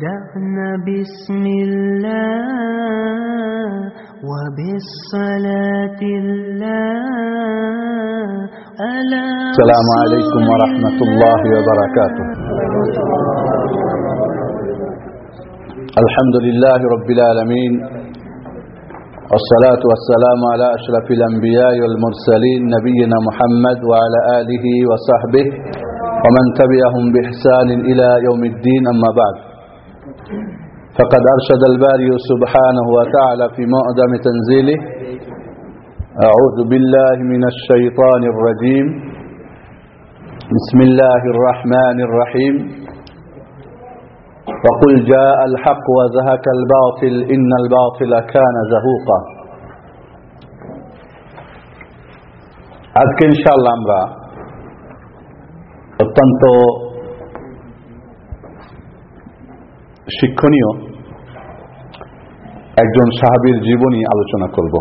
بدأنا بسم الله وبالصلاة الله ألا السلام عليكم ورحمة الله وبركاته. الحمد لله رب العالمين والصلاة والسلام على أشرف الأنبياء والمرسلين نبينا محمد وعلى آله وصحبه ومن تبعهم بإحسان إلى يوم الدين أما بعد. فقد أرشد الباري سبحانه وتعالى في مؤدم تنزيله أعوذ بالله من الشيطان الرجيم. بسم الله الرحمن الرحيم. وقل جاء الحق وزهك الباطل إن الباطل كان زهوقا. أذكر إن شاء الله أمرا التنطو শিক্ষণীয় একজন সাহাবীর জীবনী আলোচনা করব।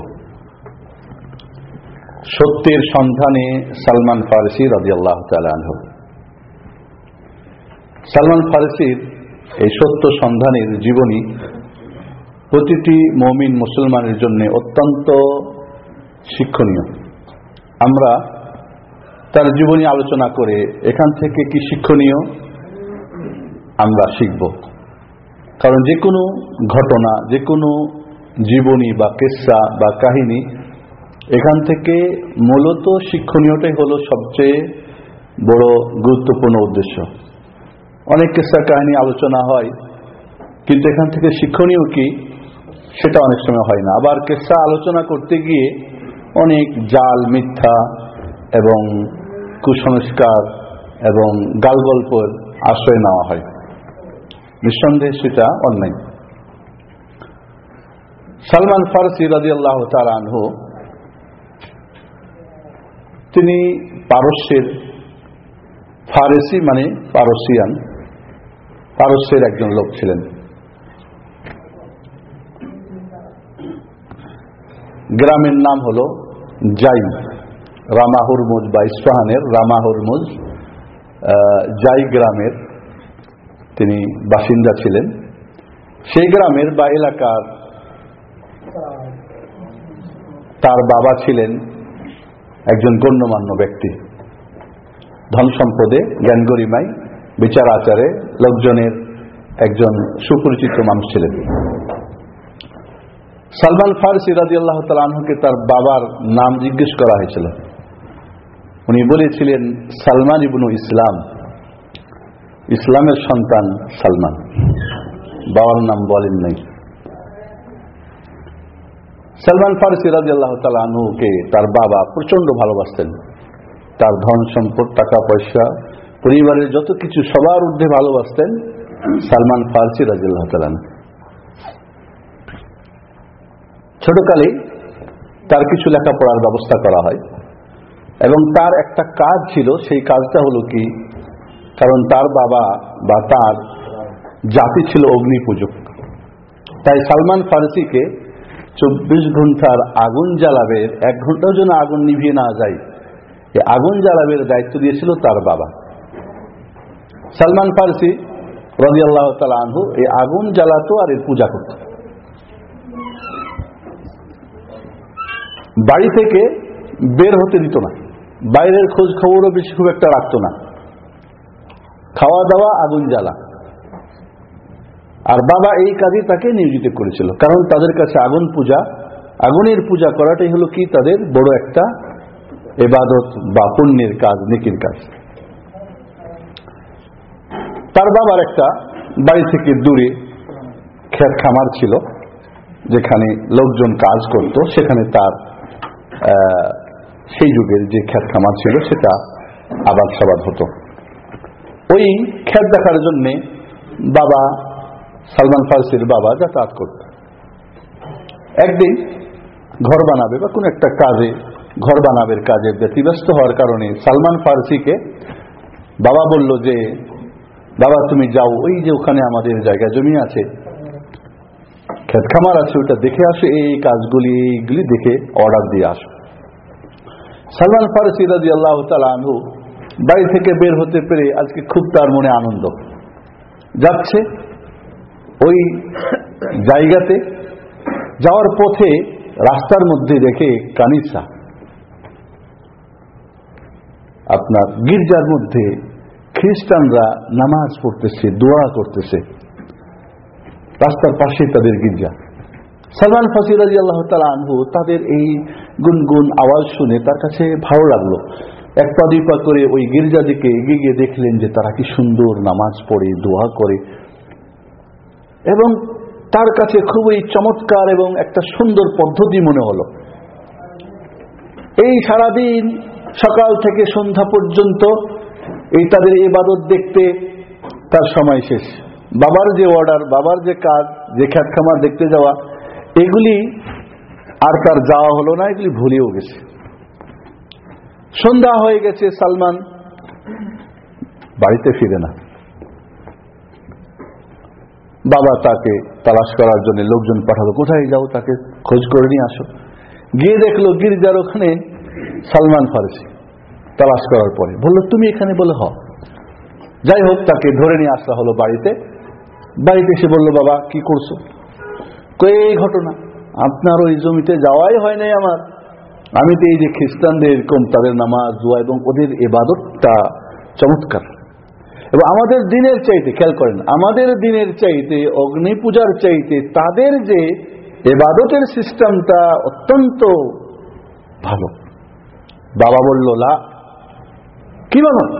সত্যের সন্ধানে সালমান ফারসি রাজিয়াল্লাহ তালহ সালমান ফারসির এই সত্য সন্ধানের জীবনী প্রতিটি মমিন মুসলমানের জন্য অত্যন্ত শিক্ষণীয়। আমরা তার জীবনী আলোচনা করে এখান থেকে কি শিক্ষণীয় আমরা শিখব। কারণ যে কোনো ঘটনা, যে কোনো জীবনী বা কেসা বা কাহিনী এখান থেকে মূলত শিক্ষণীয়টাই হলো সবচেয়ে বড় গুরুত্বপূর্ণ উদ্দেশ্য। অনেক কেসা কাহিনী আলোচনা হয়, কিন্তু এখান থেকে শিক্ষণীয় কি সেটা অনেক সময় হয় না। আবার কেসা আলোচনা করতে গিয়ে অনেক জাল, মিথ্যা এবং কুসংস্কার এবং গালগল্পর আশ্রয় নেওয়া হয়। নিঃসন্দেহে সেটা অন্যায়। সালমান ফারসি রাজি আল্লাহ আনহু, তিনি পারস্যের ফারেসি মানে পারসিয়ান, পারস্যের একজন লোক ছিলেন। গ্রামের নাম হল জাই রামা হুরমুজ বা ইস্পাহানের রামা হুরমুজ জাই গ্রামের তিনি বাসিন্দা ছিলেন। সেই গ্রামের বা এলাকার তার বাবা ছিলেন একজন গণ্যমান্য ব্যক্তি। ধন সম্পদে জ্ঞান গরিমাই বিচার আচারে লোকজনের একজন সুপরিচিত মানুষ ছিলেন। সালমান ফারসি রাজি আল্লাহ তালকে তার বাবার নাম জিজ্ঞেস করা হয়েছিল। উনি বলেছিলেন, সালমান ইবনু ইসলাম। ইসলামের সন্তান সালমান। বাবার নাম বলেন নাই। সালমান ফারসি রাজি আল্লাহ তালুকে তার বাবা প্রচণ্ড ভালোবাসতেন। তার ধন সম্পদ, টাকা, পয়সা, পরিবারের যত কিছু সবার ঊর্ধ্বে ভালোবাসতেন সালমান ফারসি রাজিল্লাহ তালান ছোটকালে তার কিছু লেখাপড়ার ব্যবস্থা করা হয় এবং তার একটা কাজ ছিল, সেই কাজটা হলো কি কারণ তার বাবা বা তার জাতি ছিল অগ্নি পূজক তাই সালমান ফারসিকে চব্বিশ ঘণ্টার আগুন জ্বালাবের এক ঘণ্টার জন্য আগুন নিভিয়ে না যায় এই আগুন জ্বালাবের দায়িত্ব দিয়েছিল তার বাবা। সালমান ফারসি রবি আল্লাহ আনহু এই আগুন জ্বালাতো আর এর পূজা করত। বাড়ি থেকে বের হতে দিত না। বাইরের খোঁজ খবরও বেশি খুব একটা রাখত না। খাওয়া দাওয়া, আগুন জ্বালা। আর বাবা এই কাজে তাকে নিয়োজিত করেছিল। কারণ তাদের কাছে আগুন পূজা, আগুনের পূজা করাটাই হলো কি তাদের বড় একটা এবাদত বা পুণ্যের কাজ, নেকির কাজ। তার বাবার একটা বাড়ি থেকে দূরে খেত খামার ছিল, যেখানে লোকজন কাজ করত। সেখানে তার সেই যুগের যে খেত খামার ছিল, সেটা আবাদ সাবাদ হতো। ওই খেত দেখার জন্যে বাবা সালমান ফারসির বাবা যাতায়াত করত একদিন ঘর বানাবে বা কোন একটা কাজে ঘর বানাবের কাজে ব্যতিব্যস্ত হওয়ার কারণে সালমান ফারসিকে বাবা বলল যে, বাবা, তুমি যাও, ওই যে ওখানে আমাদের জায়গা জমি আছে। খেত খামার আছে, ওটা দেখে আসো, এই কাজগুলি, এইগুলি দেখে অর্ডার দিয়ে আসো। সালমান ফারসি রাজি আল্লাহ আনহু বাড়ি থেকে বের হতে পেরে আজকে খুব তার মনে আনন্দ। যাচ্ছে ওই জায়গাতে, যাওয়ার পথে রাস্তার মধ্যে দেখে কানিসা। আপনার গির্জার মধ্যে খ্রিস্টানরা নামাজ পড়তেছে, দোয়া করতেছে। রাস্তার পাশে তাদের গির্জা। সালমান ফাসির আল্লাহ তালা আনহু তাদের এই গুনগুন আওয়াজ শুনে তার কাছে ভালো লাগল। এক পা দুই পা করে ওই গির্জা দিকে এগিয়ে গিয়ে দেখলেন যে তারা কি সুন্দর নামাজ পড়ে, দোয়া করে। এবং তার কাছে খুবই চমৎকার এবং একটা সুন্দর পদ্ধতি মনে হলো। এই সারাদিন সকাল থেকে সন্ধ্যা পর্যন্ত এই তাদের ইবাদত দেখতে তার সময় শেষ। বাবার যে অর্ডার বাবার যে কাজ, যে খ্যাত খামার দেখতে যাওয়া, এগুলি আর তার যাওয়া হলো না, এগুলি ভুলেও গেছে। সন্ধ্যা হয়ে গেছে, সালমান বাড়িতে ফিরে না। বাবা তাকে তালাশ করার জন্য লোকজন পাঠালো, কোথায় যাও, তাকে খোঁজ করে নিয়ে আসো। গিয়ে দেখল গির্জার ওখানে সালমান ফারসি তালাশ করার পরে। বলল, তুমি এখানে বলে হ যাই হোক, তাকে ধরে নিয়ে আসা হলো বাড়িতে। বাড়িতে এসে বলল, বাবা, কি করছ? এই ঘটনা। আপনার ওই জমিতে যাওয়াই হয় নাই আমার। আমি তো এই যে খ্রিস্টানদের এরকম তাদের নামাজ, দোয়া এবং ওদের এবাদতটা চমৎকার। এবং আমাদের দিনের চাইতে, খেয়াল করেন, আমাদের দিনের চাইতে, অগ্নি পূজার চাইতে, তাদের যে এবাদতের সিস্টেমটা অত্যন্ত ভালো। বাবা বলল, লা, কি বলো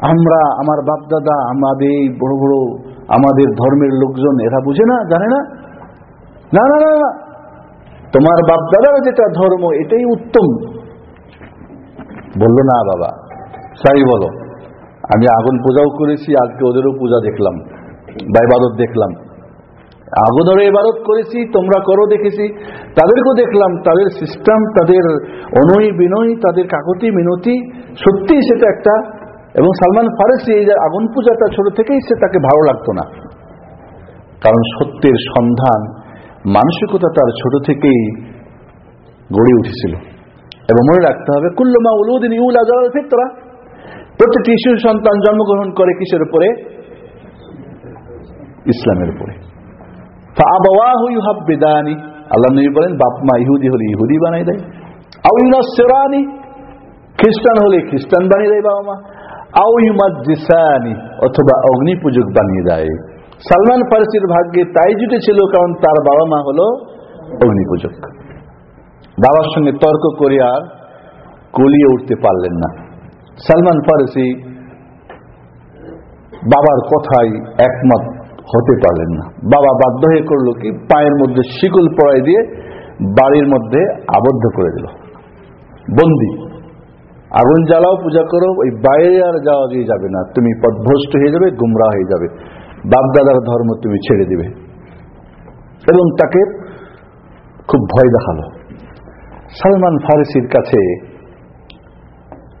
আমরা, আমার বাপদাদা, আমাদের এই বড় বড়, আমাদের ধর্মের লোকজন, এরা বুঝে না, জানে না? না না না না। তোমার বাপদাদার যেটা ধর্ম, এটাই উত্তম। বলল, না বাবা সাই বলো। আমি আগুন পূজাও করেছি, আজকে ওদেরও পূজা দেখলাম, বা ইবাদত দেখলাম। আগুনেরও ইবাদত করেছি, তোমরা করো দেখেছি। তাদেরকেও দেখলাম, তাদের সিস্টেম তাদের অনয় বিনয়, তাদের কাকতি মিনতি সত্যি সেটা একটা এবং সালমান ফারেসি এই যে আগুন পূজাটা ছোট থেকেই সে তাকে ভালো লাগতো না। কারণ সত্যের সন্ধান মানসিকতা তার ছোট থেকেই গড়ে উঠেছিল। এবং মনে রাখতে হবে কুল্লমা উলুদিন ইউল আজল ফিতরা। প্রত্যেকটি শিশু সন্তান জন্মগ্রহণ করে কিসের উপরে? ইসলামের উপরে। আল্লাহ নবী বলেন, বাপ মা ইহুদি হলে ইহুদি বানাই দেয়। আউ ইউনাসেরানি খ্রিস্টান হলে খ্রিস্টান বানিয়ে দেয় বাবা মা। আউ ইউমাদ্দিসানি অথবা অগ্নি পূজক বানিয়ে দেয়। সালমান ফারসির ভাগ্যে তাই জুটেছিল, কারণ তার বাবা মা হলো অগ্নি পূজক বাবার সঙ্গে তর্ক করে আর কলিয়ে উঠতে পারলেন না। সালমান ফারসি বাবার কথাই একমত হতে পারলেন না। বাবা বাধ্য হয়ে করল কি, পায়ের মধ্যে শিকল পড়াই দিয়ে বাড়ির মধ্যে আবদ্ধ করে দিল। বন্দি। আগুন জ্বালাও, পূজা করো, ওই বাইরে আর যাওয়া দিয়ে যাবে না। তুমি পদভ্রষ্ট হয়ে যাবে গুমরা হয়ে যাবে। বাপদাদার ধর্ম তুমি ছেড়ে দিবে। এবং তাকে খুব ভয় দেখাল। সালমান ফারসির কাছে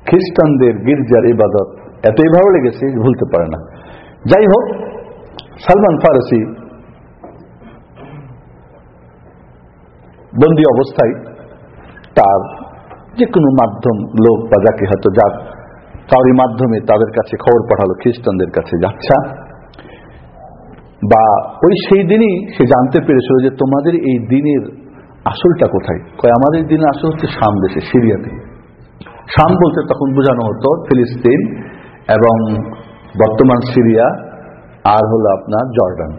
খ্রিস্টানদের গির্জার ইবাদত এতই ভালো লেগেছে ভুলতে পারে না। যাই হোক, সালমান ফারসি বন্দি অবস্থায় তার যে কোনো মাধ্যম লোক বা যাকে হয়তো যার কাউরি মাধ্যমে তাদের কাছে খবর পাঠালো, খ্রিস্টানদের কাছে যাচ্ছা বা ওই সেই দিনই সে জানতে পেরেছিল যে তোমাদের এই দিনের আসলটা কোথায়? কয়, আমাদের দিনের আসল হচ্ছে শাম দেশে, সিরিয়াতে। শাম বলতে তখন বোঝানো হতো ফিলিস্তিন এবং বর্তমান সিরিয়া আর হলো আপনার জর্ডান।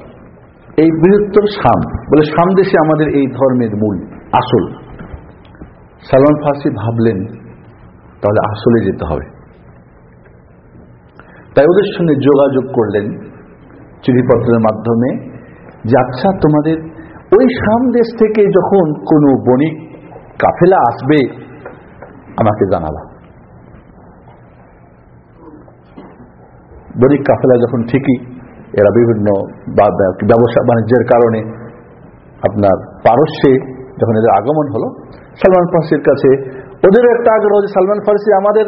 এই বৃহত্তর শাম, বলে শাম দেশে আমাদের এই ধর্মের মূল আসল। সালমান ফার্সি ভাবলেন, তাহলে আসলে যেতে হবে। তাই ওদের সঙ্গে যোগাযোগ করলেন। চিঠিপত্রের মাধ্যমে যে আচ্ছা তোমাদের ওই শাম দেশ থেকে যখন কোনো বণিক কাফেলা আসবে, আমাকে জানাবা। বণিক কাফেলা যখন ঠিকই, এরা বিভিন্ন ব্যবসা বাণিজ্যের কারণে আপনার পারস্যে যখন এদের আগমন হলো, সালমান ফার্সির কাছে ওদেরও একটা আগ্রহ যে সালমান ফার্সি আমাদের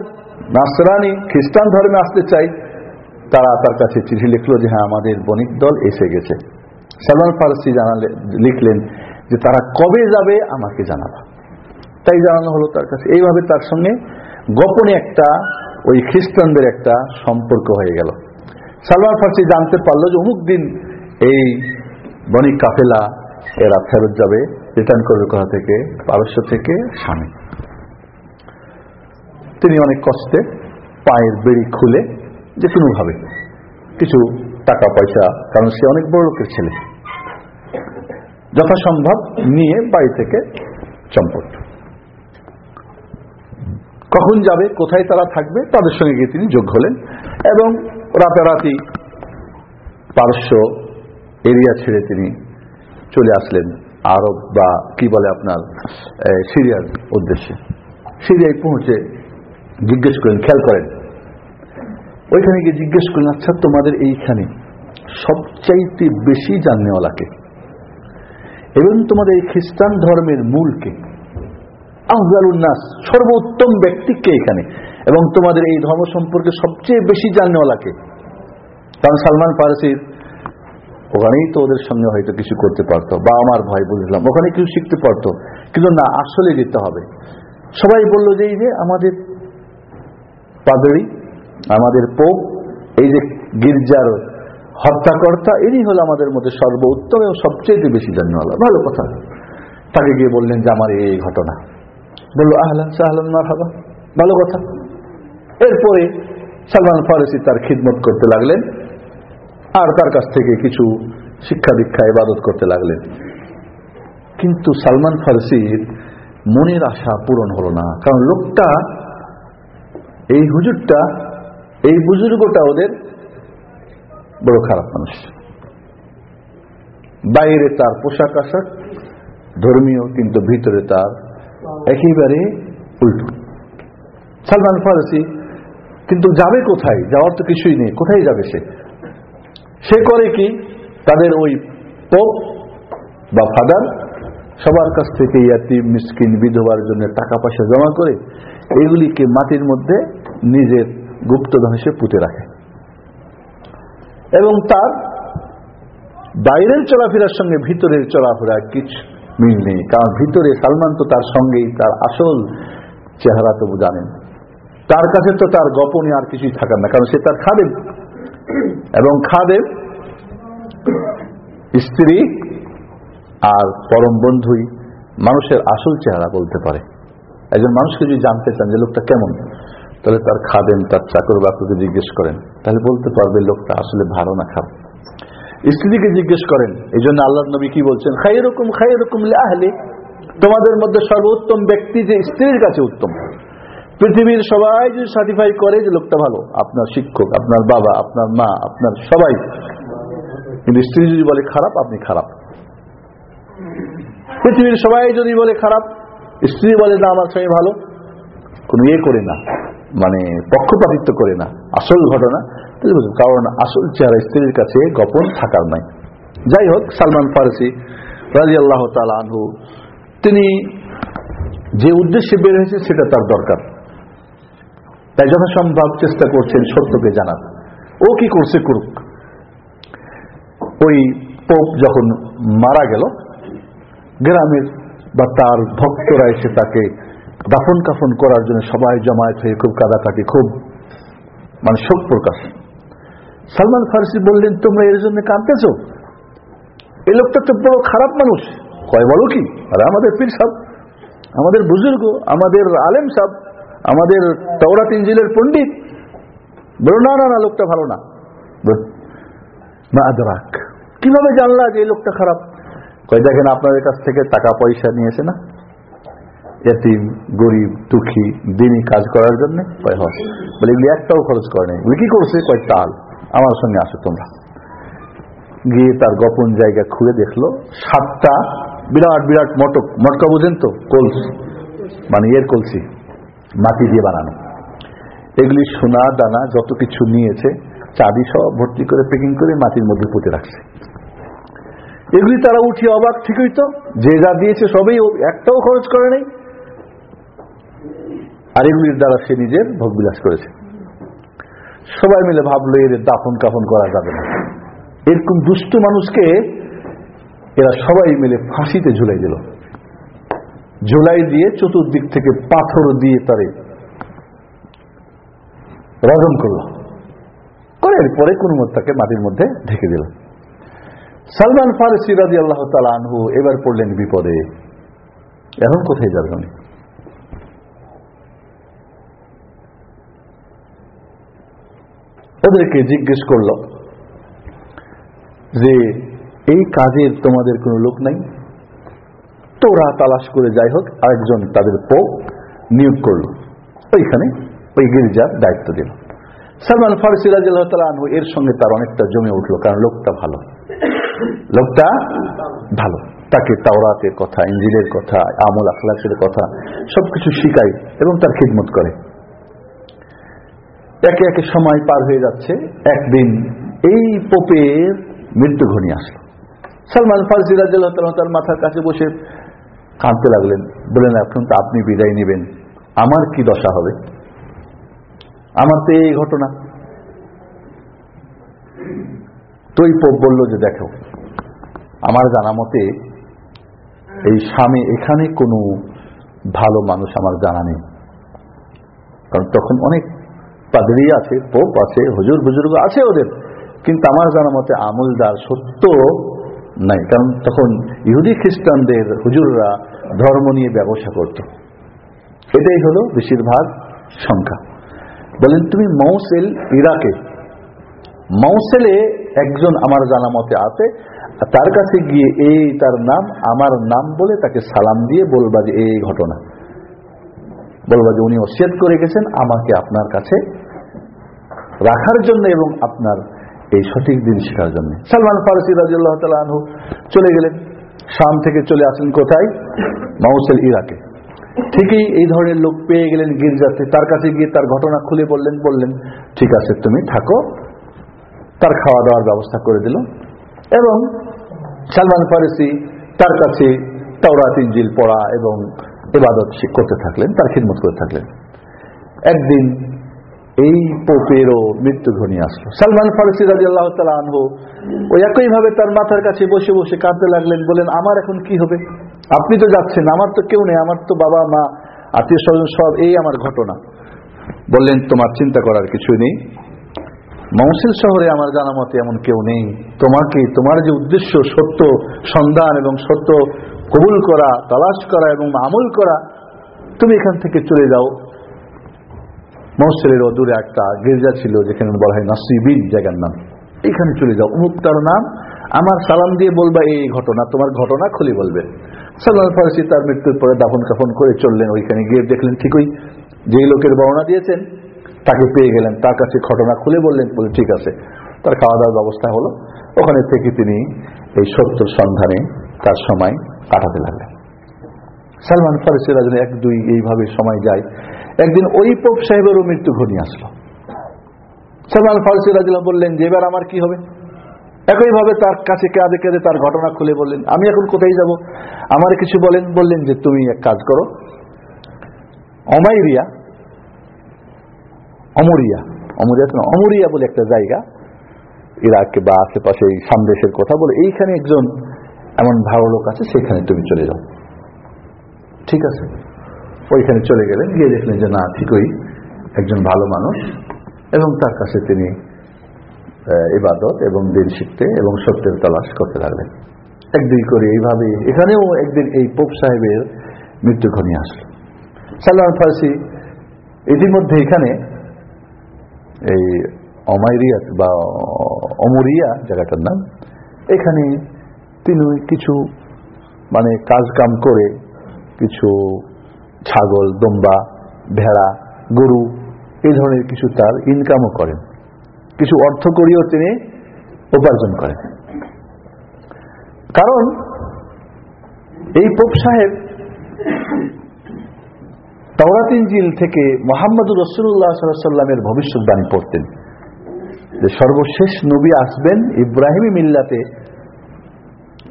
নাসরানি খ্রিস্টান ধর্মে আসতে চাই। তারা তার কাছে চিঠি লিখলো যে হ্যাঁ আমাদের বণিক দল এসে গেছে। সালমান ফারসি জানালে, লিখলেন যে, তারা কবে যাবে আমাকে জানাবা। তাই জানানো হলো তার কাছে। এইভাবে তার সঙ্গে গোপনে একটা, ওই খ্রিস্টানদের একটা সম্পর্ক হয়ে গেল। সালমান ফার্সি জানতে পারল যে, অমুক দিন এই বণিক কাফেলা, এরা ফেরত যাবে রিটার্ন করবে কোথা থেকে? পারস্য থেকে স্বামী তিনি অনেক কষ্টে পায়ের বেড়ি খুলে যে কোনোভাবে কিছু টাকা, পয়সা, কারণ সে অনেক বড় লোকের ছেলে। যথাসম্ভব নিয়ে বাড়ি থেকে চম্পট। কখন যাবে, কোথায় তারা থাকবে, তাদের সঙ্গে গিয়ে তিনি যোগ হলেন এবং রাতারাতি পারস্য এরিয়া ছেড়ে তিনি চলে আসলেন আরব বা কি বলে আপনার সিরিয়ার উদ্দেশ্যে। সিরিয়ায় পৌঁছে জিজ্ঞেস করেন, খেয়াল করেন। ওইখানে গিয়ে জিজ্ঞেস করলেন আচ্ছা তোমাদের এইখানে সবচাইতে বেশি জাননেওয়ালাকে? এবং তোমাদের এই খ্রিস্টান ধর্মের মূলকে? আফজালুন্নাস সর্বোত্তম ব্যক্তিকে এখানে? এবং তোমাদের এই ধর্ম সম্পর্কে সবচেয়ে বেশি জাননেওয়ালাকে? কারণ সালমান ফারসির, ওখানেই তো ওদের সঙ্গে হয়তো কিছু করতে পারতো, বা আমার ভাই বুঝলাম ওখানে কিছু শিখতে পারতো। কিন্তু না, আসলে যেতে হবে। সবাই বলল যে, এই যে আমাদের পাদরি আমাদের পোপ, এই যে গির্জার হত্যাকর্তা ইনি হলো আমাদের মধ্যে সর্বোত্তম এবং সবচেয়ে বেশি জানওয়ালা ভালো কথা। তাকে গিয়ে বললেন যে, আমার এই ঘটনা। বলল, আহলান সাহলান মারহাবা। ভালো কথা। এরপরে সালমান ফারসি তার খিদমত করতে লাগলেন আর তার কাছ থেকে কিছু শিক্ষা দীক্ষা ইবাদত করতে লাগলেন। কিন্তু সালমান ফারসির মনের আশা পূরণ হলো না। কারণ লোকটা, এই হুজুরটা এই বুজুর্গটা ওদের বড় খারাপ মানুষ। বাইরে তার পোশাক আশাক, ধর্মীয়, কিন্তু ভিতরে তার একেবারে উল্টো। সালমান ফারসি, কিন্তু যাবে কোথায়? যাওয়ার তো কিছুই নেই। কোথায় যাবে সে? সে করে কি? তাদের ওই পোপ বা ফাদার সবার কাছ থেকে ইয়াতিম, মিসকিন, বিধবার জন্য টাকা পয়সা জমা করে এগুলিকে মাটির মধ্যে নিজের গুপ্তধন হিসেবে পুঁতে রাখে। এবং তার বাইরের চলাফেরার সঙ্গে ভিতরের চলাফেরা কিছু মিল নেই। কারণ ভিতরে সালমান তো তার সঙ্গেই তার আসল চেহারা তবু জানেন। তার কাছে তো তার গোপনে আর কিছুই থাকার না, কারণ সে তার খাদেম। এবং খাদেম স্ত্রী আর পরম বন্ধুই মানুষের আসল চেহারা বলতে পারে। একজন মানুষকে যদি জানতে চান যে লোকটা কেমন তাহলে তার খাদেন তার চাকর বাকুকে জিজ্ঞেস করেন, তাহলে বলতে পারবে লোকটা আসলে ভালো না খারাপ। স্ত্রীকে জিজ্ঞেস করেন, এই জন্য আল্লাহ নবী কি বলছেন? খাই রকম খাই রকম আহলে তোমাদের মধ্যে সর্বোত্তম ব্যক্তি যে স্ত্রীর কাছে উত্তম। পৃথিবীর সবাই যদি সার্টিফাই করে যে লোকটা ভালো, আপনার শিক্ষক, আপনার বাবা, আপনার মা, আপনার সবাই। কিন্তু স্ত্রী যদি বলে খারাপ, আপনি খারাপ। পৃথিবীর সবাই যদি বলে খারাপ, স্ত্রী বলে, না, আমার স্বামী ভালো। কোনো ইয়ে করে না। মানে পক্ষপাতিত্ব করে না। আসল ঘটনা কারণ আসল চেহারা স্ত্রীর কাছে গোপন থাকার নাই। যাই হোক, সালমান ফারসি রাজি আল্লাহ আনহু, তিনি যে উদ্দেশ্যে বের হয়েছে সেটা তার দরকার। তাই যথাসম্ভব চেষ্টা করছেন সত্যকে জানার। ও কি করছে করুক। ওই পোপ যখন মারা গেল, গ্রামের বা তার ভক্তরা এসে তাকে দাফন কাফন করার জন্য সবাই জমায়েত হয়ে খুব কাদাকাটি খুব মানে শোক প্রকাশ। সালমান ফারসি বললেন, তোমরা এর জন্য কাঁদতেছ? এই লোকটা তো বড় খারাপ মানুষ। কয়, বলো কি? আরে আমাদের পীর সাহ আমাদের বুজুর্গ, আমাদের আলেম সাহ আমাদের তওরাত ইঞ্জিলের পণ্ডিত। বলো, না না না, লোকটা ভালো না। কীভাবে জানলা যে এই লোকটা খারাপ? কয়, দেখেন, আপনাদের কাছ থেকে টাকা পয়সা নিয়েছে না? এতিম, গরিব, দুঃখী দিনই কাজ করার জন্য কয় হয় বলে এগুলি একটাও খরচ করে নেই। এগুলি কি করছে? কয়, তাল, আমার সঙ্গে আসো তোমরা। গিয়ে তার গোপন জায়গা খুলে দেখল, সাতটা বিরাট বিরাট মটক, মটকা বুঝেন তো, কলস। মানে এর কলসি, মাটি দিয়ে বানানো। এগুলি সোনা, দানা, যত কিছু নিয়েছে, চাবি সব ভর্তি করে প্যাকিং করে মাটির মধ্যে পুঁতে রাখছে। এগুলি তারা উঠিয়ে অবাক ঠিকই তো, যে যা দিয়েছে সবই একটাও খরচ করে নেই। আর এগুলির দ্বারা সে নিজের ভোগবিলাস করেছে। সবাই মিলে ভাবলো, এদের দাফন কাফন করা যাবে না। এরকম দুষ্ট মানুষকে এরা সবাই মিলে ফাঁসিতে ঝুলাই দিল। ঝুলাই দিয়ে চতুর্দিক থেকে পাথর দিয়ে তারে রজম করল। করে এরপরে কোন মত তাকে মাটির মধ্যে ঢেকে দিল। সালমান ফারসি রাজি আল্লাহ তালা আনহু এবার পড়লেন বিপদে। এখন কোথায় যাবেন উনি? ওদেরকে জিজ্ঞেস করল যে, এই কাজের তোমাদের কোনো লোক নাই? তোরা তালাশ করে যাই হোক, আরেকজন তাদের পোপ নিয়োগ করল। ওইখানে ওই গির্জার দায়িত্ব দিল। সালমান ফারসি রাজিয়াল্লাহ আনহু এর সঙ্গে তার অনেকটা জমে উঠল, কারণ লোকটা ভালো। লোকটা ভালো। তাকে তাওরাতের কথা ইঞ্জিলের কথা আমল আখলাসের কথা সবকিছু শিখায় এবং তার খিদমত করে। একে একে সময় পার হয়ে যাচ্ছে। একদিন এই পোপের মৃত্যু ঘনিয়ে আসলো। সালমান ফারসি তার মাথার কাছে বসে কাঁদতে লাগলেন। বললেন, এখন তো আপনি বিদায় নেবেন। আমার কি দশা হবে? আমার তো এই ঘটনা। তো এই পোপ বলল যে, দেখো, আমার জানা মতে এই স্বামী এখানে কোনো ভালো মানুষ আমার জানা নেই। কারণ তখন অনেক পাদরি আছে, পোপ আছে, হুজুর বুজুর্গ আছে ওদের। কিন্তু আমার জানা মতে আমলদার সত্য নাই। কারণ তখন ইহুদি খ্রিস্টানদের হুজুররা ধর্ম নিয়ে ব্যবসা করত। এটাই হলো বেশিরভাগ সংখ্যা। বলেন, তুমি মৌসেল ইরাকে। মৌসেলে একজন আমার জানা মতে আছে তার কাছে গিয়ে এই তার নাম, আমার নাম বলে তাকে সালাম দিয়ে বলবা যে এই ঘটনা। বলবা যে উনি অসিয়ত করে গেছেন, আমাকে আপনার কাছে রাখার জন্য এবং আপনার এই সঠিক দিন শেখার জন্য। সালমান ফারসি রাজিউল্লাহ তালু চলে গেলেন। শাম থেকে চলে আসলেন কোথায়? মাউসেল ইরাকে। ঠিকই এই ধরনের লোক পেয়ে গেলেন গির্জাতে। তার কাছে গিয়ে তার ঘটনা খুলে বললেন বললেন, ঠিক আছে, তুমি থাকো। তার খাওয়া দাওয়ার ব্যবস্থা করে দিল এবং সালমান ফারসি তার কাছে তাওরাত ইঞ্জিল পড়া এবং এবাদত করতে থাকলেন, তার খিদমত করে থাকলেন। একদিন এই পোপেরও মৃত্যু ধ্বনি আসলো। সালমান ফারসি রাজি আল্লাহ আনহু ওই একইভাবে তার মাথার কাছে বসে বসে কাঁদতে লাগলেন বলেন আমার এখন কি হবে? আপনি তো যাচ্ছেন, আমার তো কেউ নেই, আমার তো বাবা, মা, আত্মীয় স্বজন, সব এই আমার ঘটনা। বললেন, তোমার চিন্তা করার কিছুই নেই। মৌসিল শহরে আমার জানা মতে এমন কেউ নেই। তোমাকে, তোমার যে উদ্দেশ্য সত্য সন্ধান এবং সত্য কবুল করা, তালাশ করা এবং আমল করা, তুমি এখান থেকে চলে যাও। মৌসেলের অদূরে একটা গির্জা ছিল যেখানে বলা হয় নাসিবিন জায়গার নাম। এখানে চলে যাও। অমুক তার নাম। আমার সালাম দিয়ে বলবা এই ঘটনা, তোমার ঘটনা খুলে বলবে। সালমান ফারসি তার মৃত্যুর পরে দাফন কাফন করে চললেন। ওইখানে গিয়ে দেখলেন ঠিকই যেই লোকের বর্ণনা দিয়েছেন। তাকে পেয়ে গেলেন, তার কাছে ঘটনা খুলে বললেন, বলে, ঠিক আছে। তার খাওয়া দাওয়ার ব্যবস্থা হলো। ওখানে থেকে তিনি এই সত্যর সন্ধানে তার সময় কাটাতে লাগলেন। সালমান ফারসি রাজন এক, দুই এইভাবে সময় যায়। একদিন ওই পোপ সাহেবেরও মৃত্যু ঘনিয়ে আসলো। সালমান ফারসি রাজিল্লাহ বললেন, যে এবার আমার কি হবে? একইভাবে তার কাছে কেঁদে কেঁদে তার ঘটনা খুলে বললেন, আমি এখন কোথায় যাব? আমার কিছু বলেন, বললেন যে, তুমি এক কাজ করো। অমাইরিয়া, অমরিয়া অমরিয়া অমরিয়া বলে একটা জায়গা, ইরাক বা আশেপাশে এই সামদেশের কথা বলে, এইখানে একজন এমন ভালো লোক আছে, সেখানে তুমি চলে যাও। ঠিক আছে? ওইখানে চলে গেলেন, গিয়ে দেখলেন যে, না, ঠিকই একজন ভালো মানুষ এবং তার কাছে তিনি ইবাদত এবং দিন শিখতে এবং সত্যের তালাশ করতে লাগলেন। এক দুই করে এইভাবে, এখানেও একদিন এই পোপ সাহেবের মৃত্যু ঘনিয়ে আসলো। সালমান ফার্সি ইতিমধ্যে এখানে এই অমাইরিয়াত বা অমরিয়া জায়গাটার নাম, এখানে তিনি কিছু মানে কাজ কাম করে কিছু ছাগল, দম্বা, ভেড়া, গরু, এই ধরনের কিছু তার ইনকামও করেন। কিছু অর্থ করিও তিনি উপার্জন করেন। কারণ এই পোপ সাহেব তাওরাতিন জিল থেকে মোহাম্মদুর রসুল্লাহ সাল্লামের ভবিষ্যৎবাণী পড়তেন যে সর্বশেষ নবী আসবেন ইব্রাহিমী মিল্লাতে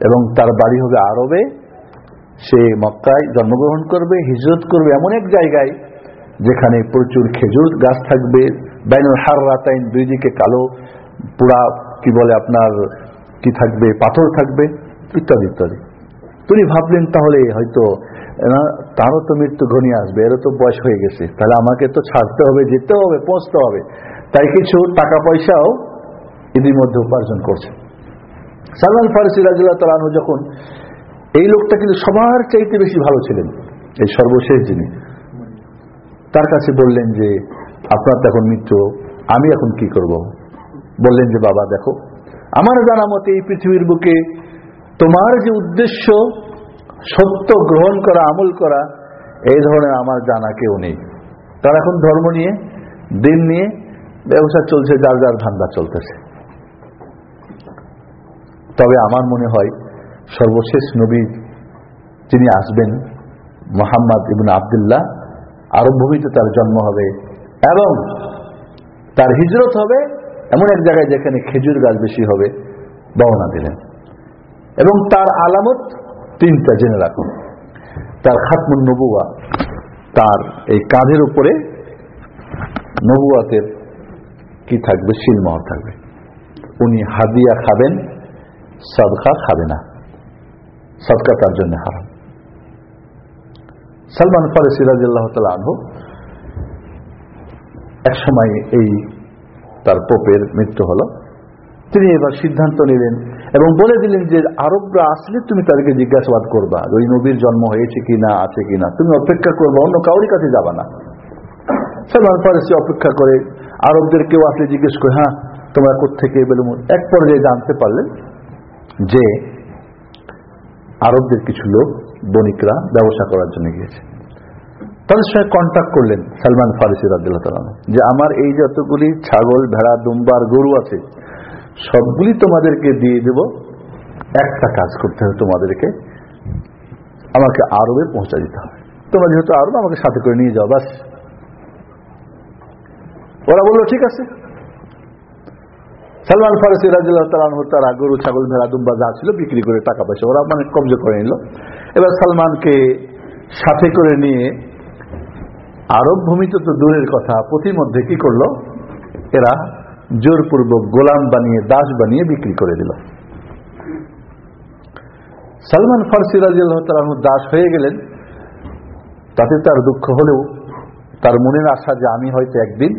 এবং তার বাড়ি হবে আরবে। সে মক্কায় জন্মগ্রহণ করবে, হিজরত করবে এমন এক জায়গায় যেখানে প্রচুর খেজুর গাছ থাকবে। বাইনুল হার রাতাইন দুই দিকে কালো, পুরা কি বলে আপনার, কি থাকবে, পাথর থাকবে, ইত্যাদি ইত্যাদি। তিনি ভাবলেন তাহলে হয়তো তারও তো মৃত্যু ঘনিয়ে আসবে, এরও তো বয়স হয়ে গেছে, তাহলে আমাকে তো ছাড়তে হবে, যেতে হবে, পৌঁছতে হবে। তাই কিছু টাকা পয়সাও ইতিমধ্যে উপার্জন করছে। সালমান ফারসি রাজিল্লাহ তালানহ যখন এই লোকটা কিন্তু সবার চাইতে বেশি ভালো ছিলেন, এই সর্বশেষ যিনি, তার কাছে বললেন যে, আপনার তো এখন মৃত্যু আমি এখন কি করব? বললেন যে, বাবা, দেখো, আমার জানা মতে এই পৃথিবীর বুকে তোমার যে উদ্দেশ্য, সত্য গ্রহণ করা, আমল করা, এই ধরনের আমার জানা কেউ নেই। তার এখন ধর্ম নিয়ে, দিন নিয়ে, ব্যবসা চলছে, যার যার ধান্দা চলতেছে। তবে আমার মনে হয় সর্বশেষ নবী যিনি আসবেন, মোহাম্মদ ইবন আবদুল্লাহ আরব ভূমিতে তার জন্ম হবে এবং তার হিজরত হবে এমন এক জায়গায় যেখানে খেজুর গাছ বেশি হবে বওনা দিলেন। এবং তার আলামত তিনটা জেনে রাখুন। তার খাতমুন নবুয়া, তার এই কাঁধের উপরে নবুয়াতের কি থাকবে? শিলমহর থাকবে। উনি হাদিয়া খাবেন সদকা খাবে না। সদকা তার জন্য হারাম। সালমান ফারসি রাজিল্লাহ আনহু এক সময় এই তার পোপের মৃত্যু হলো। তিনি এবার সিদ্ধান্ত নিলেন এবং বলে দিলেন যে, আরবরা আসলে তুমি তাদেরকে জিজ্ঞাসাবাদ করবা ওই নবীর জন্ম হয়েছে কি না আছে কি না তুমি অপেক্ষা করবা, অন্য কাউরি কাছে যাবা না। সালমান ফারসি অপেক্ষা করে আরবদের কেউ আসলে জিজ্ঞেস করে হ্যাঁ তোমরা কোথেকে বেলুমুর এক পর্যায়ে জানতে পারলেন যে আরবদের কিছু লোক, বণিকরা ব্যবসা করার জন্য গিয়েছে। তাদের সঙ্গে কন্ট্যাক্ট করলেন সালমান ফারিসি রাদিল্লাহ যে আমার এই যতগুলি ছাগল, ভেড়া, দুম্বার, গরু আছে, সবগুলি তোমাদেরকে দিয়ে দেব। একটা কাজ করতে হবে তোমাদেরকে, আমাকে আরবে পৌঁছা দিতে হবে। তোমরা যেহেতু আরব, আমাকে সাথে করে নিয়ে যাও বাস ওরা বলল, ঠিক আছে। সালমান ফারসি তালানহ তারা গরু, ছাগল, ভেড়া, দুম্বা যা ছিল বিক্রি করে টাকা পয়সা ওরা মানে কবজা করে নিল। এবার সালমানকে সাথে করে নিয়ে আরব ভূমিতে তো দূরের কথা প্রতিমধ্যে কি করল? এরা জোরপূর্বক গোলাম বানিয়ে, দাস বানিয়ে বিক্রি করে দিল। সালমান ফারসি রাজিয়াল্লাহ তালানহ দাস হয়ে গেলেন। তাতে তার দুঃখ হলেও তার মনের আশা যে আমি হয়তো একদিন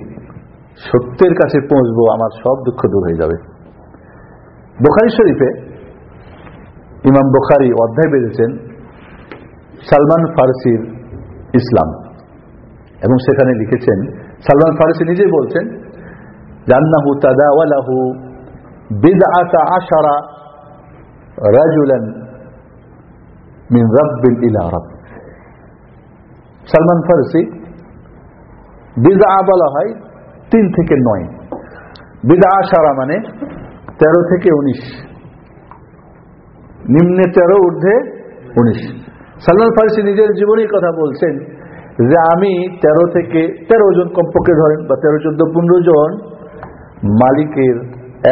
সত্যের কাছে পৌঁছবো, আমার সব দুঃখ দূর হয়ে যাবে। বোখারি শরীফে ইমাম বোখারি অধ্যায় বেঁধেছেন, সালমান ফারসির ইসলাম। এবং সেখানে লিখেছেন, সালমান ফারসি নিজেই বলছেন, জান্নাহু তাদাওয়ালাহু বিদআতা আশারা রাজুলান মিন রাব্বিল ইলা রাbb সালমান ফারসি বিদআ বলা হয় তিন থেকে নয়। বিদা আশারা মানে তেরো থেকে উনিশ। নিম্নে তেরো, ঊর্ধ্বে উনিশ। সালমান ফারসি নিজের জীবনের কথা বলছেন যে আমি তেরো থেকে, তেরো জন কমপক্ষে ধরেন বা তেরো, চোদ্দ, পনেরো জন মালিকের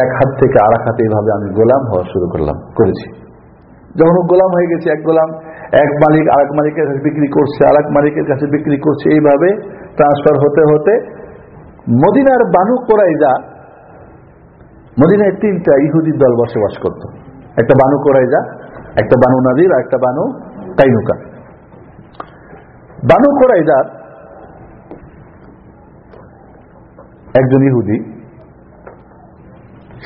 এক হাত থেকে আর এক হাতে এইভাবে আমি গোলাম হওয়া শুরু করলাম, করেছি। যখন গোলাম হয়ে গেছে, এক গোলাম, এক মালিক আর এক মালিকের কাছে বিক্রি করছে আর এক মালিকের কাছে বিক্রি করছে, এইভাবে ট্রান্সফার হতে হতে মদিনার বানু কোরাইজা মদিনায় তিনটা ইহুদি দল বসবাস করত। একটা বানু কোরাইজা একটা বানু নাদির আর একটা বানু কাইনুকা বানু কোরাইজার একজন ইহুদি,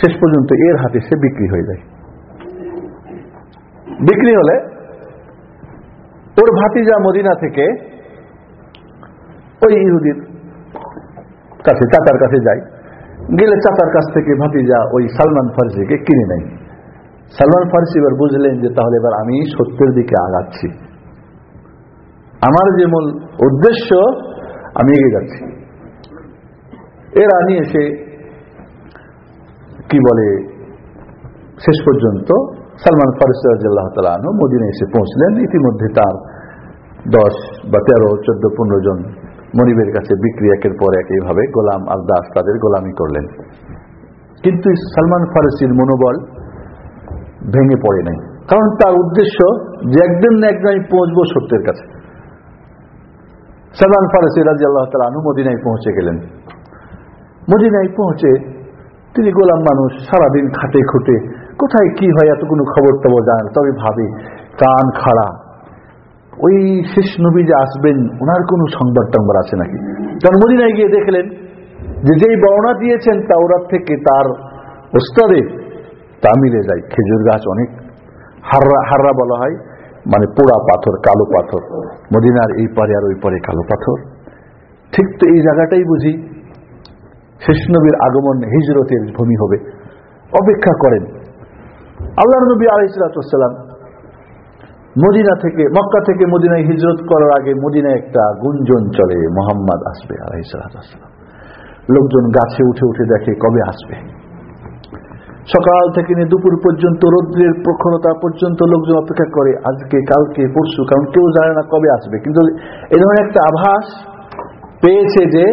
শেষ পর্যন্ত এর হাতে সে বিক্রি হয়ে যায়। বিক্রি হলে ওর ভাতিজা মদিনা থেকে ওই ইহুদির কাছে, চাচার কাছে যাই। গেলে চাচার কাছ থেকে ভাতিজা ওই সালমান ফার্সিকে কিনে নেয়। সালমান ফার্সি এবার বুঝলেন যে তাহলে এবার আমি সত্যের দিকে আগাচ্ছি। আমার যে মূল উদ্দেশ্য, আমি এগিয়ে যাচ্ছি। এরা নিয়ে এসে কি বলে, শেষ পর্যন্ত সালমান ফারসি রাজিয়াল্লাহ তালু মদিনে এসে পৌঁছলেন। ইতিমধ্যে তার দশ বা তেরো, চোদ্দ, পনেরো জন মনিবের কাছে বিক্রি একের পর এক এইভাবে গোলাম আর দাস তাদের গোলামি করলেন। কিন্তু সালমান ফারসির মনোবল ভেঙে পড়ে নাই। কারণ তার উদ্দেশ্য যে একদিন না একদিন আমি পৌঁছবো সত্যের কাছে। সালমান ফারসি রাজি আল্লাহ তালু মদিনায় পৌঁছে গেলেন। মদিনায় পৌঁছে তিনি গোলাম মানুষ সারাদিন খাটে খুঁটে, কোথায় কি হয় এত কোনো খবর টবর জানেন, তবে ভাবি, কান খাড়া ওই শেষ নবী যে আসবেন, ওনার কোনো সংবাদ টংবাদ আছে নাকি? কারণ মদিনায় গিয়ে দেখলেন যে যেই বর্ণনা দিয়েছেন তাওরাত থেকে তার ওস্তাদে তামিলে যায়। খেজুর গাছ অনেক। হাররা হাররা বলা হয় মানে পোড়া পাথর, কালো পাথর। মদিনার এই পারে আর ওই পারে কালো পাথর। ঠিক তো এই জায়গাটাই বুঝি শেষ নবীর আগমন হিজরতের ভূমি হবে। অপেক্ষা করেন। আল্লাহ নবী আলাইসালাম মদিনা থেকে, মক্কা থেকে মদিনায় হিজরত করার আগে মদিনায় একটা গুঞ্জন চলে, মোহাম্মদ আসবে লোকজন গাছে উঠে উঠে দেখে কবে আসবে। সকাল থেকে নিয়ে দুপুর পর্যন্ত, রৌদ্রের প্রখরতা পর্যন্ত লোকজন অপেক্ষা করে, আজকে, কালকে, পরশু, কারণ কেউ জানে না কবে আসবে। কিন্তু এ ধরনের একটা আভাস পেয়েছে যে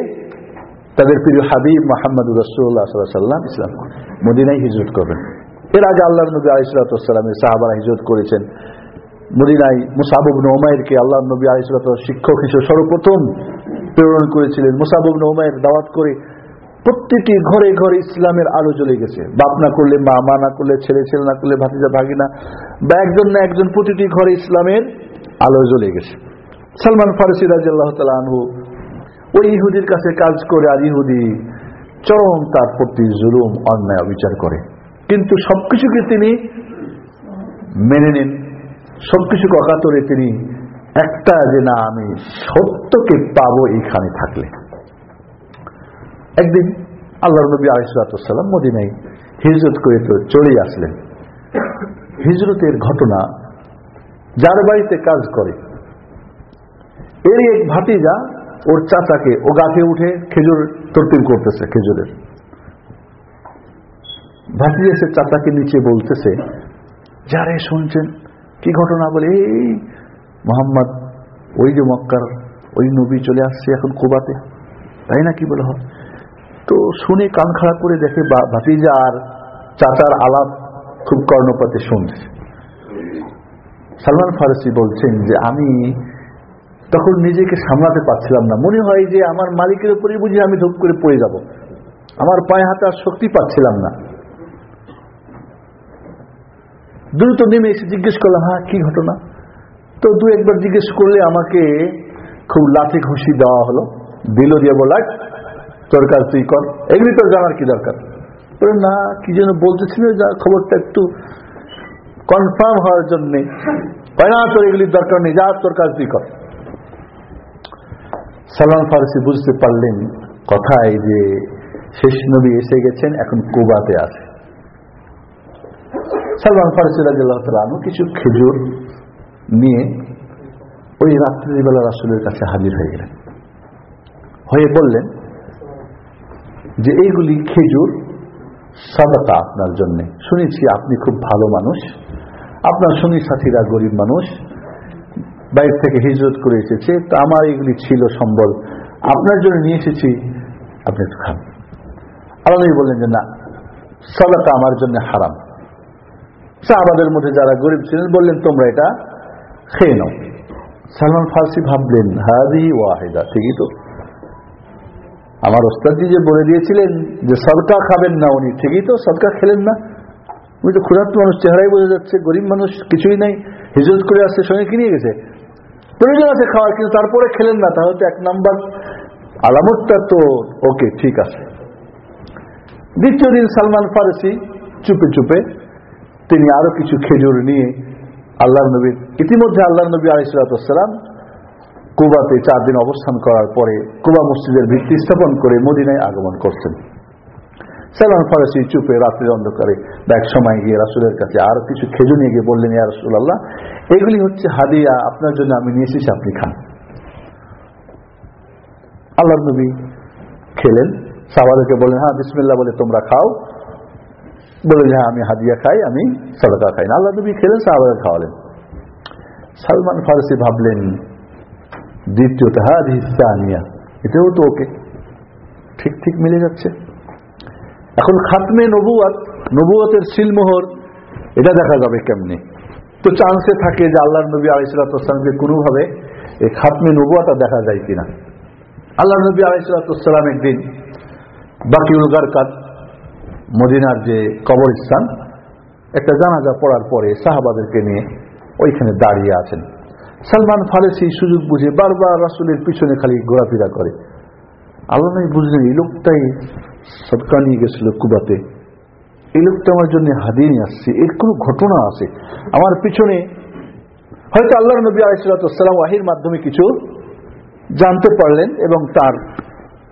তাদের প্রিয় হাবিব মোহাম্মদ রসুল্লাহ সাল্লাম ইসলাম মদিনায় হিজরত করবেন। এর আগে আল্লাহ নবী আলিসালামের সাহাবারা হিজরত করেছেন। মদিনায় মুসাবুব নোমায়েরকে আল্লাহ নবী আলিসাল শিক্ষক হিসেবে সর্বপ্রথম প্রেরণ করেছিলেন। মুসাবুব নোমায়ের দাওয়াত করে প্রত্যেকটি ঘরে ঘরে ইসলামের আলো জ্বলে গেছে। বাপ না করলে মা মা না করলে ছেলে ছেলে না করলে ভাতিজা, ভাগিনা বা একজন না একজন প্রতিটি ঘরে ইসলামের আলো জ্বলে গেছে। সালমান ফারসি রাজি আল্লাহ আনহু ওই ইহুদির কাছে কাজ করে আর ইহুদি চরম তার প্রতি জুলুম, অন্যায়, অবিচার করে। কিন্তু সবকিছুকে তিনি মেনে নেন। সবকিছুকে অকাতরে তিনি একটা যে না, আমি সত্যকে পাবো এইখানে থাকলে। একদিন আল্লাহ নবী আলিসাল্লাম মদিনাই হিজরত করে তো চলেই আসলেন। হিজরতের ঘটনা যার বাড়িতে কাজ করে। এরই এক ভাতিজা ওর চাচাকে ও গাছে উঠে খেজুর তরতিল করতেছে খেজুরের। ভাতিজা সে চাচাকে নিচে বলতেছে, যারে শুনছেন কি ঘটনা বলে? এই মোহাম্মদ, ওই যে মক্কার ওই নবী চলে আসছে এখন কোবাতে। তাই না কি বলে হয়? তো শুনে কান খারাপ করে দেখে ভাতিজা আর চাচার আলাপ খুব কর্ণপাতে শুনছে। সালমান ফারসি বলছেন যে, আমি তখন নিজেকে সামলাতে পারছিলাম না। মনে হয় যে আমার মালিকের উপরে বুঝি আমি ধূপ করে পড়ে যাব। আমার পায়ে হাতে আর শক্তি পাচ্ছিলাম না। দ্রুত নেমে এসে জিজ্ঞেস করলাম হ্যাঁ কি ঘটনা? তো দু একবার জিজ্ঞেস করলে আমাকে খুব লাঠি ঘুষি দেওয়া হলো। দিল দিয়ে বলাক তোর কাজ তুই কর। এগুলি তোর জানার কি দরকার? বলে না, কি যেন বলতেছিল, যা খবরটা একটু কনফার্ম হওয়ার জন্য। হয় না, তোর এগুলির দরকার নেই, যা তোর কাজ তুই কর। সালমান ফারসি বুঝতে পারলেন কথায় যে শেষ নবী এসে গেছেন, এখন কোবাতে আছে। সালমান ফারসি রাজু কিছু খেজুর নিয়ে ওই রাত্রিবেলা রাসুলের কাছে হাজির হয়ে গেলেন। হয়ে বললেন যে, এইগুলি খেজুর সাদাতা আপনার জন্যে। শুনেছি আপনি খুব ভালো মানুষ। আপনার সঙ্গী সাথীরা গরিব মানুষ। বাইরে থেকে হিজরত করে এসেছে। তো আমার এগুলি ছিল সম্বল। আপনার জন্য নিয়ে এসেছি। আপনি খান। আল্লাহ বললেন যে, না সাদাতা আমার জন্য হারাম। সাহাবাদের মধ্যে যারা গরিব ছিলেন বললেন, তোমরা এটা খেয়ে নাও। সালমান ফার্সি ভাবলেন, হাদি ওয়াহেদা। ঠিকই তো। আমার ওস্তাদজি যে বলে দিয়েছিলেন যে, সদকা খাবেন না উনি। ঠিকই তো, সদকা খেলেন না। উনি তো ক্ষুধার্ত মানুষ, চেহারাই বোঝা যাচ্ছে, গরিব মানুষ কিছুই নাই, হিজরত করে আসছে, সঙ্গে কি নিয়ে গেছে? প্রয়োজন আছে খাওয়ার, কিন্তু তারপরে খেলেন না, তাহলে তো এক নাম্বার আলামতটা তো, ওকে, ঠিক আছে। দ্বিতীয় দিন সালমান ফারসি চুপে চুপে তিনি আরও কিছু খেজুর নিয়ে আল্লাহ নবীর ইতিমধ্যে আল্লাহ নবী আলিসাল্লাম কুবাতে চার দিন অবস্থান করার পরে কুবা মসজিদের ভিত্তি স্থাপন করে মদিনায় আগমন করছেন। সালমান ফারসি চুপে রাত্রির অন্ধকারে এক সময় গিয়ে রাসুলের কাছে আরও কিছু খেজুর নিয়ে গিয়ে বললেন, ইয়া রসুল আল্লাহ এগুলি হচ্ছে হাদিয়া, আপনার জন্য আমি নিয়ে এসেছি, আপনি খান। আল্লাহ নবী খেলেন, সাহাবাদেরকে বললেন হ্যাঁ বিসমিল্লা বলে তোমরা খাও। বলে যে আমি হাদিয়া খাই, আমি সদকা খাই না। আল্লাহ নবী খেলেন সাহাবাদের খাওয়ালেন। সালমান ফারসি ভাবলেন, দ্বিতীয়ত হাদিয়া এটাও তো ওকে ঠিক ঠিক মিলে যাচ্ছে। এখন খাতমে নবুয়াত, নবুয়াতের সিলমোহর, এটা দেখা যাবে কেমনি? তো চান্সে থাকে যে আল্লাহ নবী আলিসালামকে কোনোভাবে এই খাতমে নবুয়াটা দেখা যায় কিনা। আল্লাহ নবী আলিসালাম একদিন বাকিউল গারকাত মদিনার যে কবরস্থান, একটা জানাজা পড়ার পরে সাহাবাদেরকে নিয়ে ওইখানে দাঁড়িয়ে আছেন। সালমান ফারেসি সুযোগ বুঝে বারবার রাসুলের পিছনে খালি ঘোরাফেরা করে। আল্লাহ নবী বুঝলেন, এই লোকটাই সৎকা নিয়ে গেছিল কুবাতে। এই লোকটা আমার জন্য হাদিয়ে নিয়ে আসছে। এর কোনো ঘটনা আছে? আমার পিছনে হয়তো আল্লাহ নবী আলাইসালাম ওয়াহির মাধ্যমে কিছু জানতে পারলেন এবং তার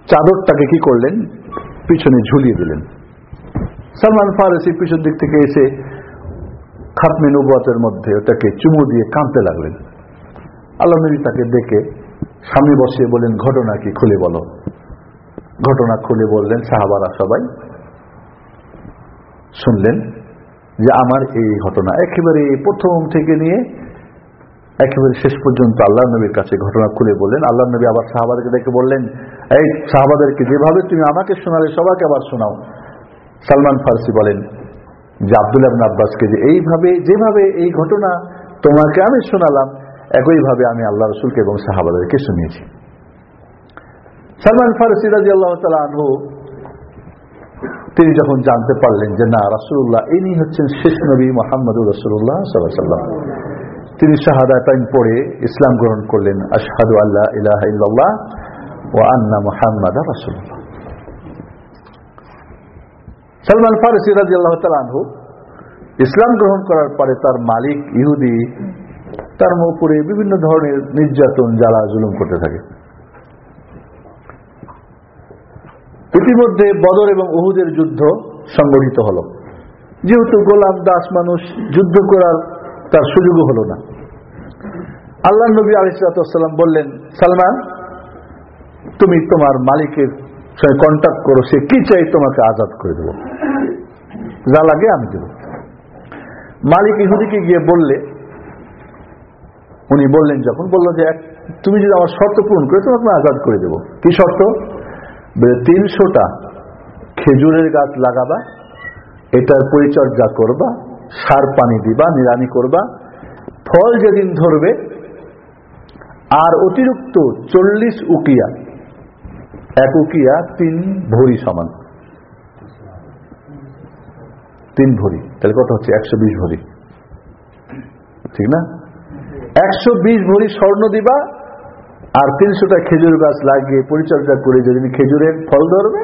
চাদরটাকে কি করলেন? পিছনে ঝুলিয়ে দিলেন। সালমান ফারসি পিছন দিক থেকে এসে খাতমে নবুয়াতের মধ্যে ওটাকে চুমু দিয়ে কাঁদতে লাগলেন। আল্লাহ নবী তাকে ডেকে স্বামী বসিয়ে বলেন ঘটনা কি খুলে বলো। ঘটনা খুলে বললেন সাহাবারা সবাই। শুনলেন যে আমার এই ঘটনা একেবারে প্রথম থেকে নিয়ে একেবারে শেষ পর্যন্ত আল্লাহ নবীর কাছে ঘটনা খুলে বললেন। আল্লাহ নবী আবার সাহাবাদেরকে দেখে বললেন, এই সাহাবাদেরকে যেভাবে তুমি আমাকে শোনালে সবাইকে আবার শোনাও। সালমান ফার্সি বলেন যে আব্দুল্লাহ আবিন আব্বাসকে যে এইভাবে, যেভাবে এই ঘটনা তোমাকে আমি শোনালাম, একইভাবে আমি আল্লাহ রসুলকে এবং সাহাবাদেরকে শুনিয়েছি। সালমান ফারসি রাজি আল্লাহ আনহু, তিনি যখন জানতে পারলেন যে না রাসুল্লাহ ইনি হচ্ছেন শেষ নবী মোহাম্মদুর রসুল্লাহ সাল্লাম তিনি শাহাদা টাইম পড়ে ইসলাম গ্রহণ করলেন, আশহাদু আল্লাহ ইলাহা ও আন্না মোহাম্মদ রাসুল্লাহ সালমান ফারসি রাজি আল্লাহ আনহু ইসলাম গ্রহণ করার পরে তার মালিক ইহুদি, তার উপরে বিভিন্ন ধরনের নির্যাতন, জ্বালা, জুলুম করতে থাকে। ইতিমধ্যে বদর এবং উহুদের যুদ্ধ সংগঠিত হল। যেহেতু গোলাম দাস মানুষ যুদ্ধ করার তার সুযোগও হলো না। আল্লাহ নবী আলিসাল্লাম বললেন, সালমান, তুমি তোমার মালিকের সঙ্গে কন্ট্যাক্ট করো, সে কি চাই তোমাকে আজাদ করে দেব। যা লাগে আমি দেব। মালিক ইহুদিকে গিয়ে বললে, উনি বললেন যখন, বলল যে, এক, তুমি যদি আমার শর্ত পূরণ করে, তোমাকে আজাদ করে দেব। কি শর্ত? তিনশোটা খেজুরের গাছ লাগাবা, এটার পরিচর্যা করবা, সার পানি দিবা নিরানি করবা, ফল যেদিন ধরবে, আর অতিরিক্ত চল্লিশ উকিয়া এক উকিয়া তিন ভরি সমান। তিন ভরি। তাহলে কত হচ্ছে? একশো বিশ ভরি। ঠিক না? একশো বিশ ভরি স্বর্ণ দিবা, আর তিনশোটা খেজুর গাছ লাগিয়ে পরিচর্যা করে যেদিন খেজুরের ফল ধরবে,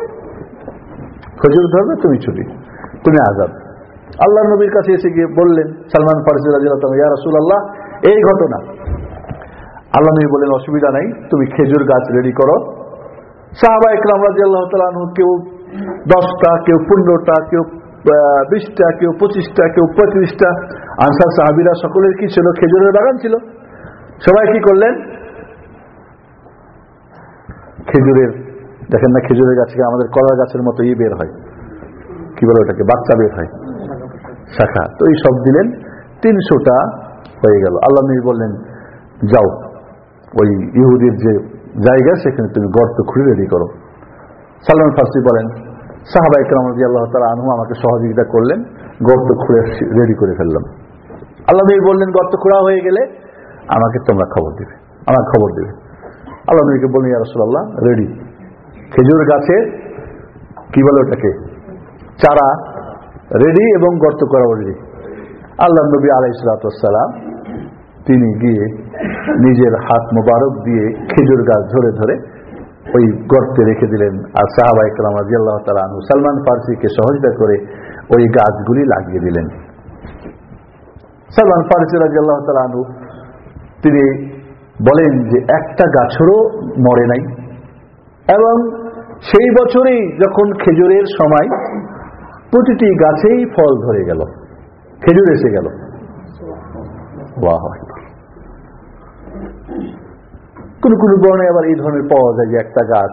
খেজুর ধরবে, তুমি ছুটি। তুমি আজাদ। আল্লাহ নবীর কাছে এসে গিয়ে বললেন, সালমান ফারসি ইয়া রসুল আল্লাহ এই ঘটনা। আল্লাহ নবী বললেন, অসুবিধা নাই, তুমি খেজুর গাছ রেডি করো। সাহাবা ইকরাম রাজি আল্লাহ তালু কেউ দশটা, কেউ পনেরোটা, কেউ বিশটা, কেউ পঁচিশটা, কেউ পঁয়ত্রিশটা। আনসার সাহাবিরা সকলের কি ছিল? খেজুরের বাগান ছিল। সবাই কি করলেন? খেজুরের, দেখেন না খেজুরের গাছ থেকে আমাদের কলা গাছের মতো ই বের হয়? কি বলে ওটাকে? বাচ্চা বের হয়। শাখা। তো এই সব দিলেন, তিনশোটা হয়ে গেল। আল্লাহ নবী বললেন, যাও। ওই ইহুদির যে জায়গা সেখানে তুমি গর্ত খুঁড়ে রেডি করো। সালমান ফার্সি বলেন, সাহাবা ইকরাম আল্লাহ তালা আনহু আমাকে সহযোগিতা করলেন, গর্ত খুঁড়ে রেডি করে ফেললাম। আল্লাহ নবী বললেন, গর্ত খোঁড়া হয়ে গেলে আমাকে তোমরা খবর দেবে, আমার খবর দেবে। আল্লাহ নবীকে বললেন, ইয়া রসুল্লাহ রেডি। খেজুর গাছে, কি বলে ওটাকে? চারা, রেডি এবং গর্ত করা রেডি। আল্লাহ নবী আলাইসালাম তিনি গিয়ে নিজের হাত মোবারক দিয়ে খেজুর গাছ ধরে ধরে ওই গর্তে রেখে দিলেন। আর সাহাবা ইকরাম রাজি আল্লাহ তালু সালমান ফার্সিকে সহযোগিতা করে ওই গাছগুলি লাগিয়ে দিলেন। সালমান ফার্সি রাজি আল্লাহ তালু তিনি বলেন যে, একটা গাছেরও মরে নাই। এবং সেই বছরেই যখন খেজুরের সময়, প্রতিটি গাছেই ফল ধরে গেল। খেজুর এসে গেল। কোন কোন বর্ণে আবার এই ধরনের পাওয়া যায় যে একটা গাছ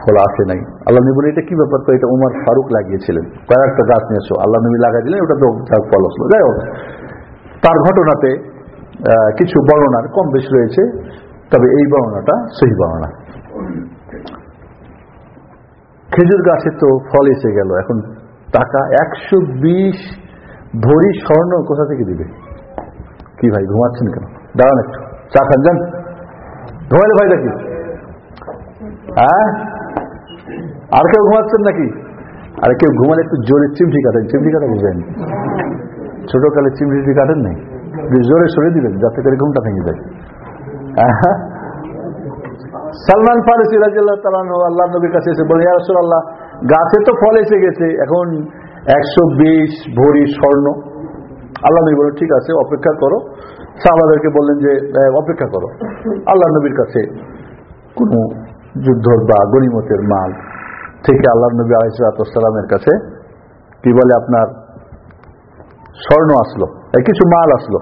ফল আসে নাই। আল্লাহ নবী এটা কি ব্যাপার? তো এটা উমার ফারুক লাগিয়েছিলেন। কয়েকটা গাছ নিয়ে এসো আল্লাহ নবী লাগাই দিলেন, ওটা তো ফল আসলো। যাই হোক, তার ঘটনাতে কিছু বর্ণনার কম বেশি রয়েছে, তবে এই বর্ণনাটা সেই বর্ণনা। খেজুর গাছে তো ফল এসে গেল, এখন টাকা একশো বিশ ভরি স্বর্ণ কোথা থেকে দিবে? কি ভাই, ঘুমাচ্ছেন কেন? দাঁড়ান একটু, চা খান, যান। ঘুমাইলে ভাই নাকি হ্যাঁ? আর কেউ ঘুমাচ্ছেন নাকি? আর কেউ ঘুমালে একটু জোরে চিমটি কাটেন, চিমটি কাটা বুঝবেন ছোটকালে চিমটি কাটেন নাই? জোরে সরে দিবেন, যাতে করে ঘুমটা ভেঙে যায়। সালমান ফারসি রাজিয়াল্লাহ তালান আল্লাহ নবীর কাছে এসে বলে ইয়ারসুল আল্লাহ গাছে তো ফল এসে গেছে, এখন একশো বিশ ভরি স্বর্ণ। আল্লাহ নবী বলে ঠিক আছে, অপেক্ষা করো। সাহাবাদেরকে বললেন যে অপেক্ষা করো। আল্লাহ নবীর কাছে কোনো যুদ্ধর বা গনিমতের মাল থেকে আল্লাহ নবী আলাইসালামের কাছে কি বলে আপনার স্বর্ণ আসলো? কিছু মাল আসলো।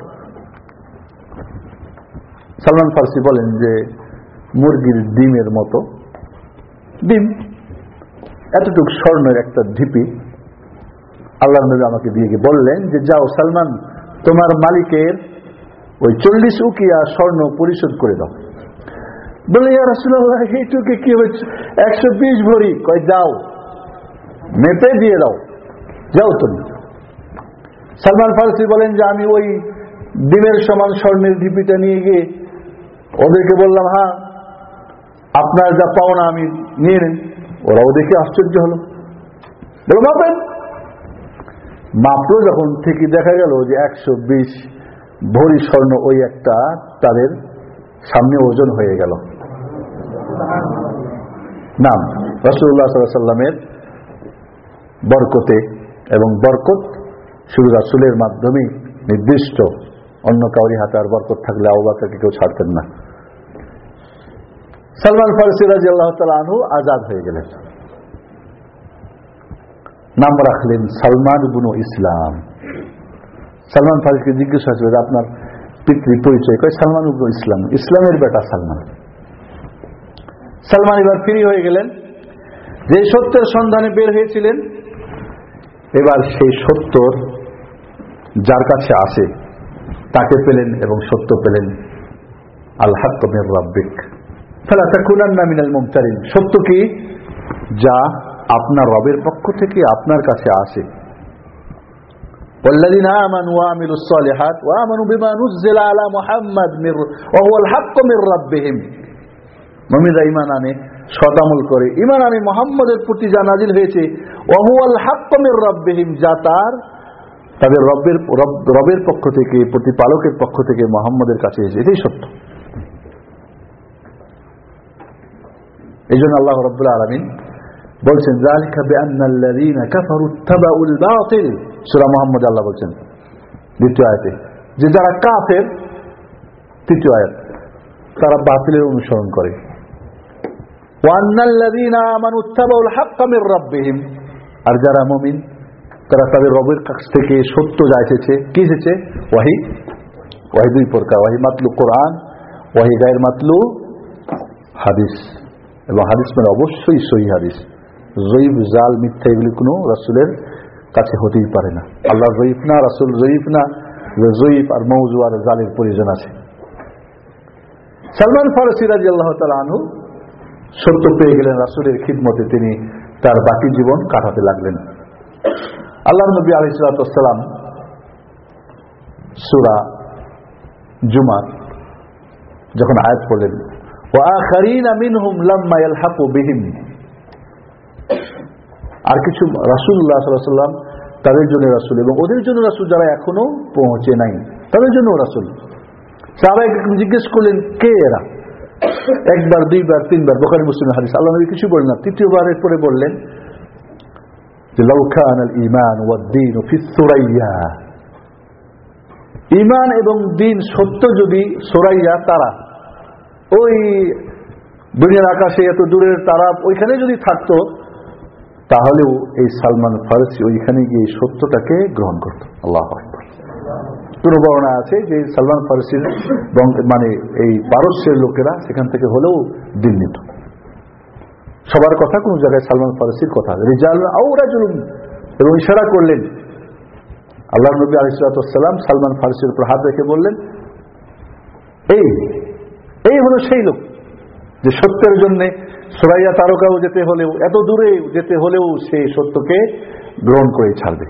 সালমান ফার্সি বলেন যে, মুরগির ডিমের মতো ডিম। এতটুকু স্বর্ণের একটা ঢিপি আল্লাহ নবী আমাকে দিয়ে বললেন যে, যাও সালমান, তোমার মালিকের ওই চল্লিশ উকিয়া স্বর্ণ পরিশোধ করে দাও। বলে, ইয়া রাসূলুল্লাহ, এইটুকে কি হচ্ছে একশো বিশ ভরি। কয় যাও মেপে দিয়ে দাও। যাও তুমি। সালমান ফারসি বলেন যে, আমি ওই ডিমের সমান স্বর্ণের ঢিপিটা নিয়ে গিয়ে ওদেরকে বললাম হ্যাঁ আপনার যা পাওনা আমি নিয়ে নেন। ওরাও দেখে আশ্চর্য হলো। বলো, মাপেন? মাপলো যখন থেকে দেখা গেল যে, একশো বিশ ভরি স্বর্ণ ওই একটা তাদের সামনে ওজন হয়ে গেল। নাম রসুল্লাহ সাল্লামের বরকতে এবং বরকত শুধু রাসুলের মাধ্যমেই নির্দিষ্ট, অন্য কাউরি হাতে আর বরকত থাকলে আবাকাকে কেউ ছাড়তেন না। সালমান ফারসি রাজি আল্লাহ আনহু আজাদ হয়ে গেলেন। নাম রাখলেন সালমান বুনু ইসলাম। সালমান ফারসিকে জিজ্ঞাসা ছিল যে আপনার পিতৃ পরিচয় কয়? সালমান উবনু ইসলাম। ইসলামের বেটা সালমান। সালমান এবার ফ্রি হয়ে গেলেন। যে সত্যের সন্ধানে বের হয়েছিলেন, এবার সেই সত্যর যার কাছে আসে তাকে পেলেন এবং সত্য পেলেন আল্লাহ কমের রাব্বিক। ফেলা তাকুনান্না মিনাল মুমতারিন। সত্য কি? যা আপনার রবের পক্ষ থেকে আপনার কাছে আসে والذين آمنوا وعملوا الصالحات وآمنوا بما نزل على محمد من وهو الحق من ربهم মমিনরা ইমান আনে সদামল করে ইমান আনে মোহাম্মদের প্রতি যা নাজিল হয়েছে ওহুয়াল হাক্কমের রব্বেহিম যা তার তাদের রব্বের রব- রবের পক্ষ থেকে প্রতিপালকের পক্ষ থেকে মোহাম্মদের কাছে এসেছে এটাই সত্য এই জন্য আল্লাহ রব্বুল আলমিন বলছেন জালিকা বিআন্নাল্লাযীনা কাফারু ইত্তাবাউল বাতিল সূরা মুহাম্মদ আল্লাহ বলছেন, দ্বিতীয় আয়তে, যে যারা কাফের, তৃতীয় আয়াত, তারা বাতিলের অনুসরণ করে। আর যারা মুমিন, তারা তাদের রবের কাছ থেকে সত্য যা এসেছে, কি এসেছে? ওয়াহি ওয়াহি দুই প্রকার, ওয়াহি মাতলু কোরআন, ওয়াহি গায়ের মাতলু হাদিস। এবং হাদিস মানে অবশ্যই সহি হাদিস। জয়ীফ জাল, মিথ্যা এগুলি কোনো রাসুলের কাছে হতেই পারে না। আল্লাহ জয়ীফ না, রাসুল জয়ীফ না জয়ীফ আর মৌজু আর জালের প্রয়োজন আছে। সালমান ফারসি রাজি আল্লাহ তালা আনু সত্য পেয়ে গেলেন রাসুলের খিদমতে। তিনি তার বাকি জীবন কাটাতে লাগলেন। আল্লাহ নবী আলি সালাতাম সুরা জুমার যখন আয়াত করলেন ও আমিন হুম লাম্মা আর কিছু রাসুল্লাহ সাল্লাম তাদের জন্য রাসুল এবং ওদের জন্য রাসুল যারা এখনও পৌঁছে নাই, তাদের জন্য রাসুল। সাহাবা একরকম জিজ্ঞেস করলেন, কে এরা? একবার, দুইবার, তিনবার, বোখারি মুসলিম হাদিস। আল্লাহ নবী কিছু বললেন না তৃতীয়বারের পরে বললেন যে ইমান ওয়াদ্দিন ইমান এবং দিন সত্য যদি সোরাইয়া, তারা। ওই দুনিয়ার আকাশে এত দূরের তারা ওইখানে যদি থাকতো তাহলেও এই সালমান ফারসি ওইখানে গিয়ে সত্যটাকে গ্রহণ করত। আল্লাহ কোন বর্ণনা আছে যে সালমান ফারসির মানে এই পারস্যের লোকেরা সেখান থেকে হলেও দিন নিত? সবার কথা কোন জায়গায় সালমান ফারসির কথা রিজাল আউরাজুল এবং ইশারা করলেন। আল্লাহ নবী আলিসাল্লাম সালমান ফারসির উপর হাত রেখে বললেন, এই এই হলো সেই লোক যে সত্যের জন্য সুরাইয়া তারকাও যেতে হলেও, এত দূরে যেতে হলেও সে সত্যকে গ্রহণ করে ছাড়বে।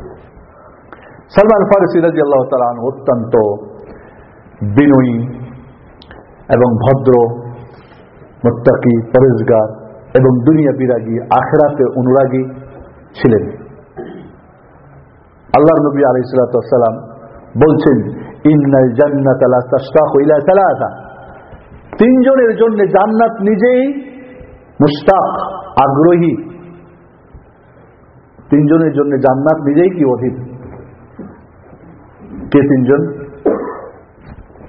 সালমান ফারসি রাজি আল্লাহ তালান অত্যন্ত বিনয়ী এবং ভদ্র, মোত্তাকি পরেজগার এবং দুনিয়া বিরাগী, আখেরাতে অনুরাগী ছিলেন। আল্লাহ নবী আলাইসালাম বলছেন, ইন্নাল জান্নাত লা তাশতাকু ইলা সালাসা। তিনজনের জন্য জান্নাত নিজেই মুস্তাক, আগ্রহী। তিনজনের জন্য জান্নাত নিজেই কি অধীন কে তিনজন?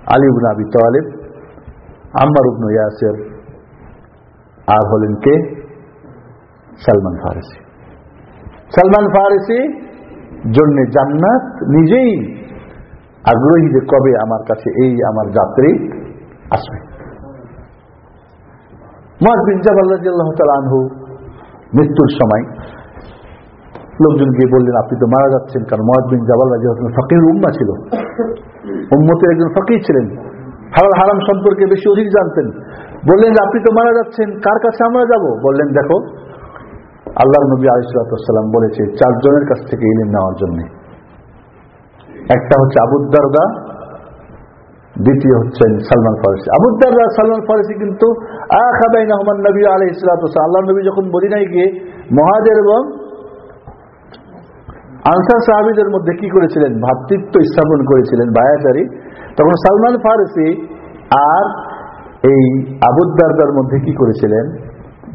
আলী ইবনে আবি তালেব, আম্মার ইবনে ইয়াসির, আর হলেন কে? সালমান ফারসি। সালমান ফারসি জন্য জান্নাত নিজেই আগ্রহী যে কবে আমার কাছে এই আমার যাত্রী আসবে। বিন জাবাল রাদিয়াল্লাহু তাআলা আনহু মৃত্যুর সময় লোকজন গিয়ে বললেন, আপনি তো মারা যাচ্ছেন কারণ মহাজ বিন জাবাল রাদিয়াল্লাহু ফকির উম্মা ছিল। উম্মতের একজন ফকির ছিলেন। হালাল হারাম সম্পর্কে বেশি অধিক জানতেন। বললেন যে আপনি তো মারা যাচ্ছেন, কার কাছে আমরা যাব? বললেন, দেখো আল্লাহ নবী আলিসাল্লাম বলেছে, চারজনের কাছ থেকে ইলিম নেওয়ার জন্য। একটা হচ্ছে আবুদ্দারদা দ্বিতীয় হচ্ছেন সালমান ফারসি। আবুদ্দারদা সালমান ফারসি কিন্তু আখাবাই রহমান নবী আলহ ইসলাতাম আল্লাহ নবী যখন মদিনায় গিয়ে মহাজের এবং আনসার সাহাবিদের মধ্যে কি করেছিলেন? ভাতৃত্ব স্থাপন করেছিলেন বায়াচারী। তখন সালমান ফারসি আর এই আবুদ্দারদার মধ্যে কি করেছিলেন?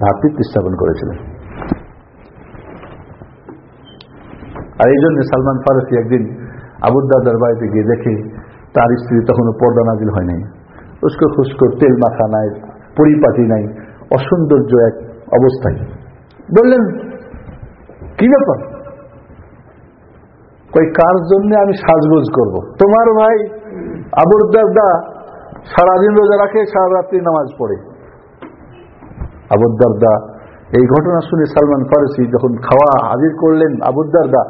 ভাতৃত্ব স্থাপন করেছিলেন। আর এই জন্য সালমান ফারসি একদিন আবুদ্দারদার বাড়িতে গিয়ে দেখে, তার স্ত্রী তখনও পর্দা নাজিল হয় নাই। উস্কো খুস্কো তেল মাখা নাই। পরিপাটি নাই, অসৌন্দর্য এক অবস্থায়। বললেন, কি ব্যাপার? ওই কার জন্য আমি সাজগোজ করব। তোমার ভাই আবুদ্দারদা সারাদিন রোজা রাখে সারা রাত্রি নামাজ পড়ে। আবুদ্দারদা এই ঘটনা শুনে সালমান ফারসি যখন খাওয়া হাজির করলেন আবুদ্দারদা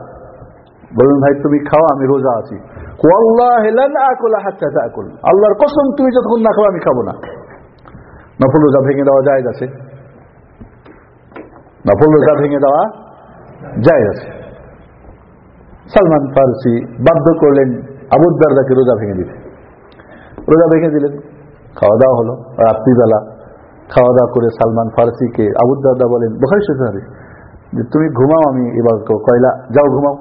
বললেন, ভাই, তুমি খাওয়া আমি রোজা আছি। আল্লাহর কসম, তুমি যতক্ষণ না খাও, আমি খাব না। নফল রোজা ভেঙে দেওয়া যায় আছে? নফল রোজা ভেঙে দেওয়া যায় আছে। সালমান ফারসি বাধ্য করলেন আবুদ্দারদাকে রোজা ভেঙে দিতে। রোজা ভেঙে দিলেন, খাওয়া দাওয়া হলো। রাত্রিবেলা খাওয়া দাওয়া করে সালমান ফারসিকে আবুদ্দারদা বলেন, বোখারি শেখারি যে তুমি ঘুমাও, আমি এবার কয়লা, যাও ঘুমাও।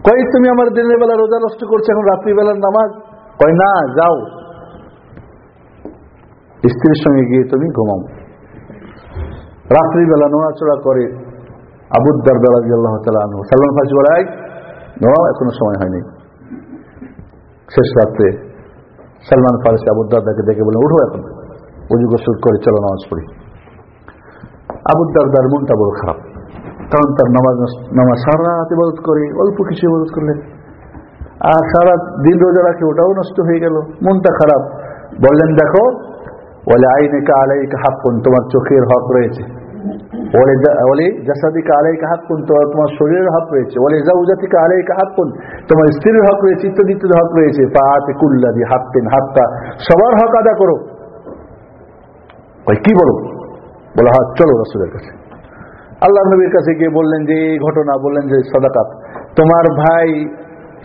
কয়, তুমি আমার দিনের বেলা রোজা নষ্ট করছ, এখন রাত্রিবেলার নামাজ? কয়, না, যাও। স্ত্রীর সঙ্গে গিয়ে তুমি ঘুমাও। রাত্রিবেলা নোড়াচড়া করে আবুদ্দার দালাজি আল্লাহ তালু সালমান ফাঁসি বলাই ঘুমাও এখনও সময় হয়নি। শেষ রাত্রে সালমান ফারসি আবুদ্দারদাকে দেখে বলেন উঠো এখন, উজু গোসল করে চলো, নামাজ পড়ি। আবুদ্দারদার মনটা বড় খারাপ, কারণ তার নামাজ নামাজ সারা রাত ইবাদত করে, অল্প কিছু ইবাদত করলেন আর সারা দিন রোজা রাখে, ওটাও নষ্ট হয়ে গেল। মনটা খারাপ। বললেন, দেখো বলে আইনে আলাইকা হাক্কুন, তোমার চোখের হক রয়েছে। তোমার শরীরের হক রয়েছে। তোমার স্ত্রীর হক রয়েছে হক রয়েছে। হাত্তা সবার হক আদা করো। কি বলো? বলে হাত চলো রসুলের কাছে। আল্লাহ নবীর কাছে গিয়ে বললেন যে, এই ঘটনা, বললেন যে, সদাকাত। তোমার ভাই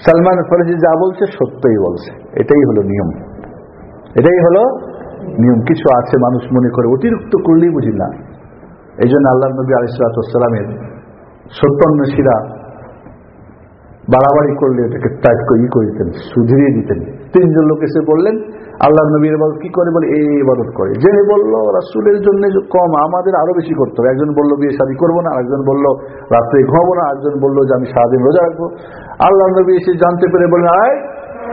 সালমান ফরজি যা বলছে, সত্যই বলছে। এটাই হলো নিয়ম। এটাই হলো নিয়ম কিছু আছে মানুষ মনে করে, অতিরিক্ত করলেই বুঝি না। এই জন্য আল্লাহ নবী আলিসালামের সত্যান্বেষীরা বাড়াবাড়ি করলে এটাকে ত্যাগ ই করে দিতেন, সুধরিয়ে দিতেন। তিনজন লোক এসে বললেন আল্লাহ নবীর ইবাদত কি করে? বলে, এই ইবাদত করে। যে বলল, রাসুলের জন্য কম, আমাদের আরও বেশি করতে হবে। একজন বলল, বিয়ে শাদী করব না। একজন বলল, রাত্রে ঘুমাবো না। একজন বলল যে, আমি সারাদিন রোজা রাখব। আল্লাহ নবী এসে জানতে পেরে বললেন, আয়,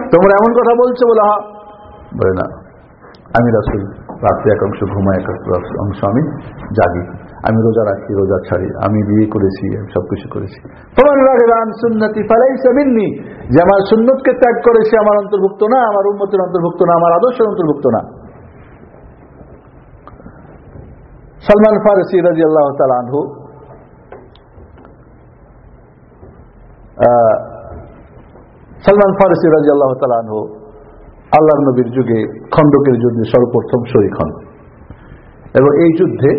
তোমরা এমন কথা বলছো? বলে হা বলে, না। আমি রাসুল, রাত্রে এক অংশ, ঘুমায় এক অংশ, আমি জাগি। আমি রোজা রাখি, রোজা ছাড়ি। আমি বিয়ে করেছি, আমি সবকিছু করেছি। সাবিননি যে আমার সুন্নতকে ত্যাগ করেছে আমার অন্তর্ভুক্ত না, আমার উন্মতের অন্তর্ভুক্ত না, আমার আদর্শের অন্তর্ভুক্ত না। সলমান ফারসি রাজি আল্লাহ আনহু সলমান ফারসি রাজি আল্লাহ আনহু আল্লাহ নবীর যুগে খন্দকের যুদ্ধে সর্বপ্রথম শরিক হন। এবং এই যুদ্ধে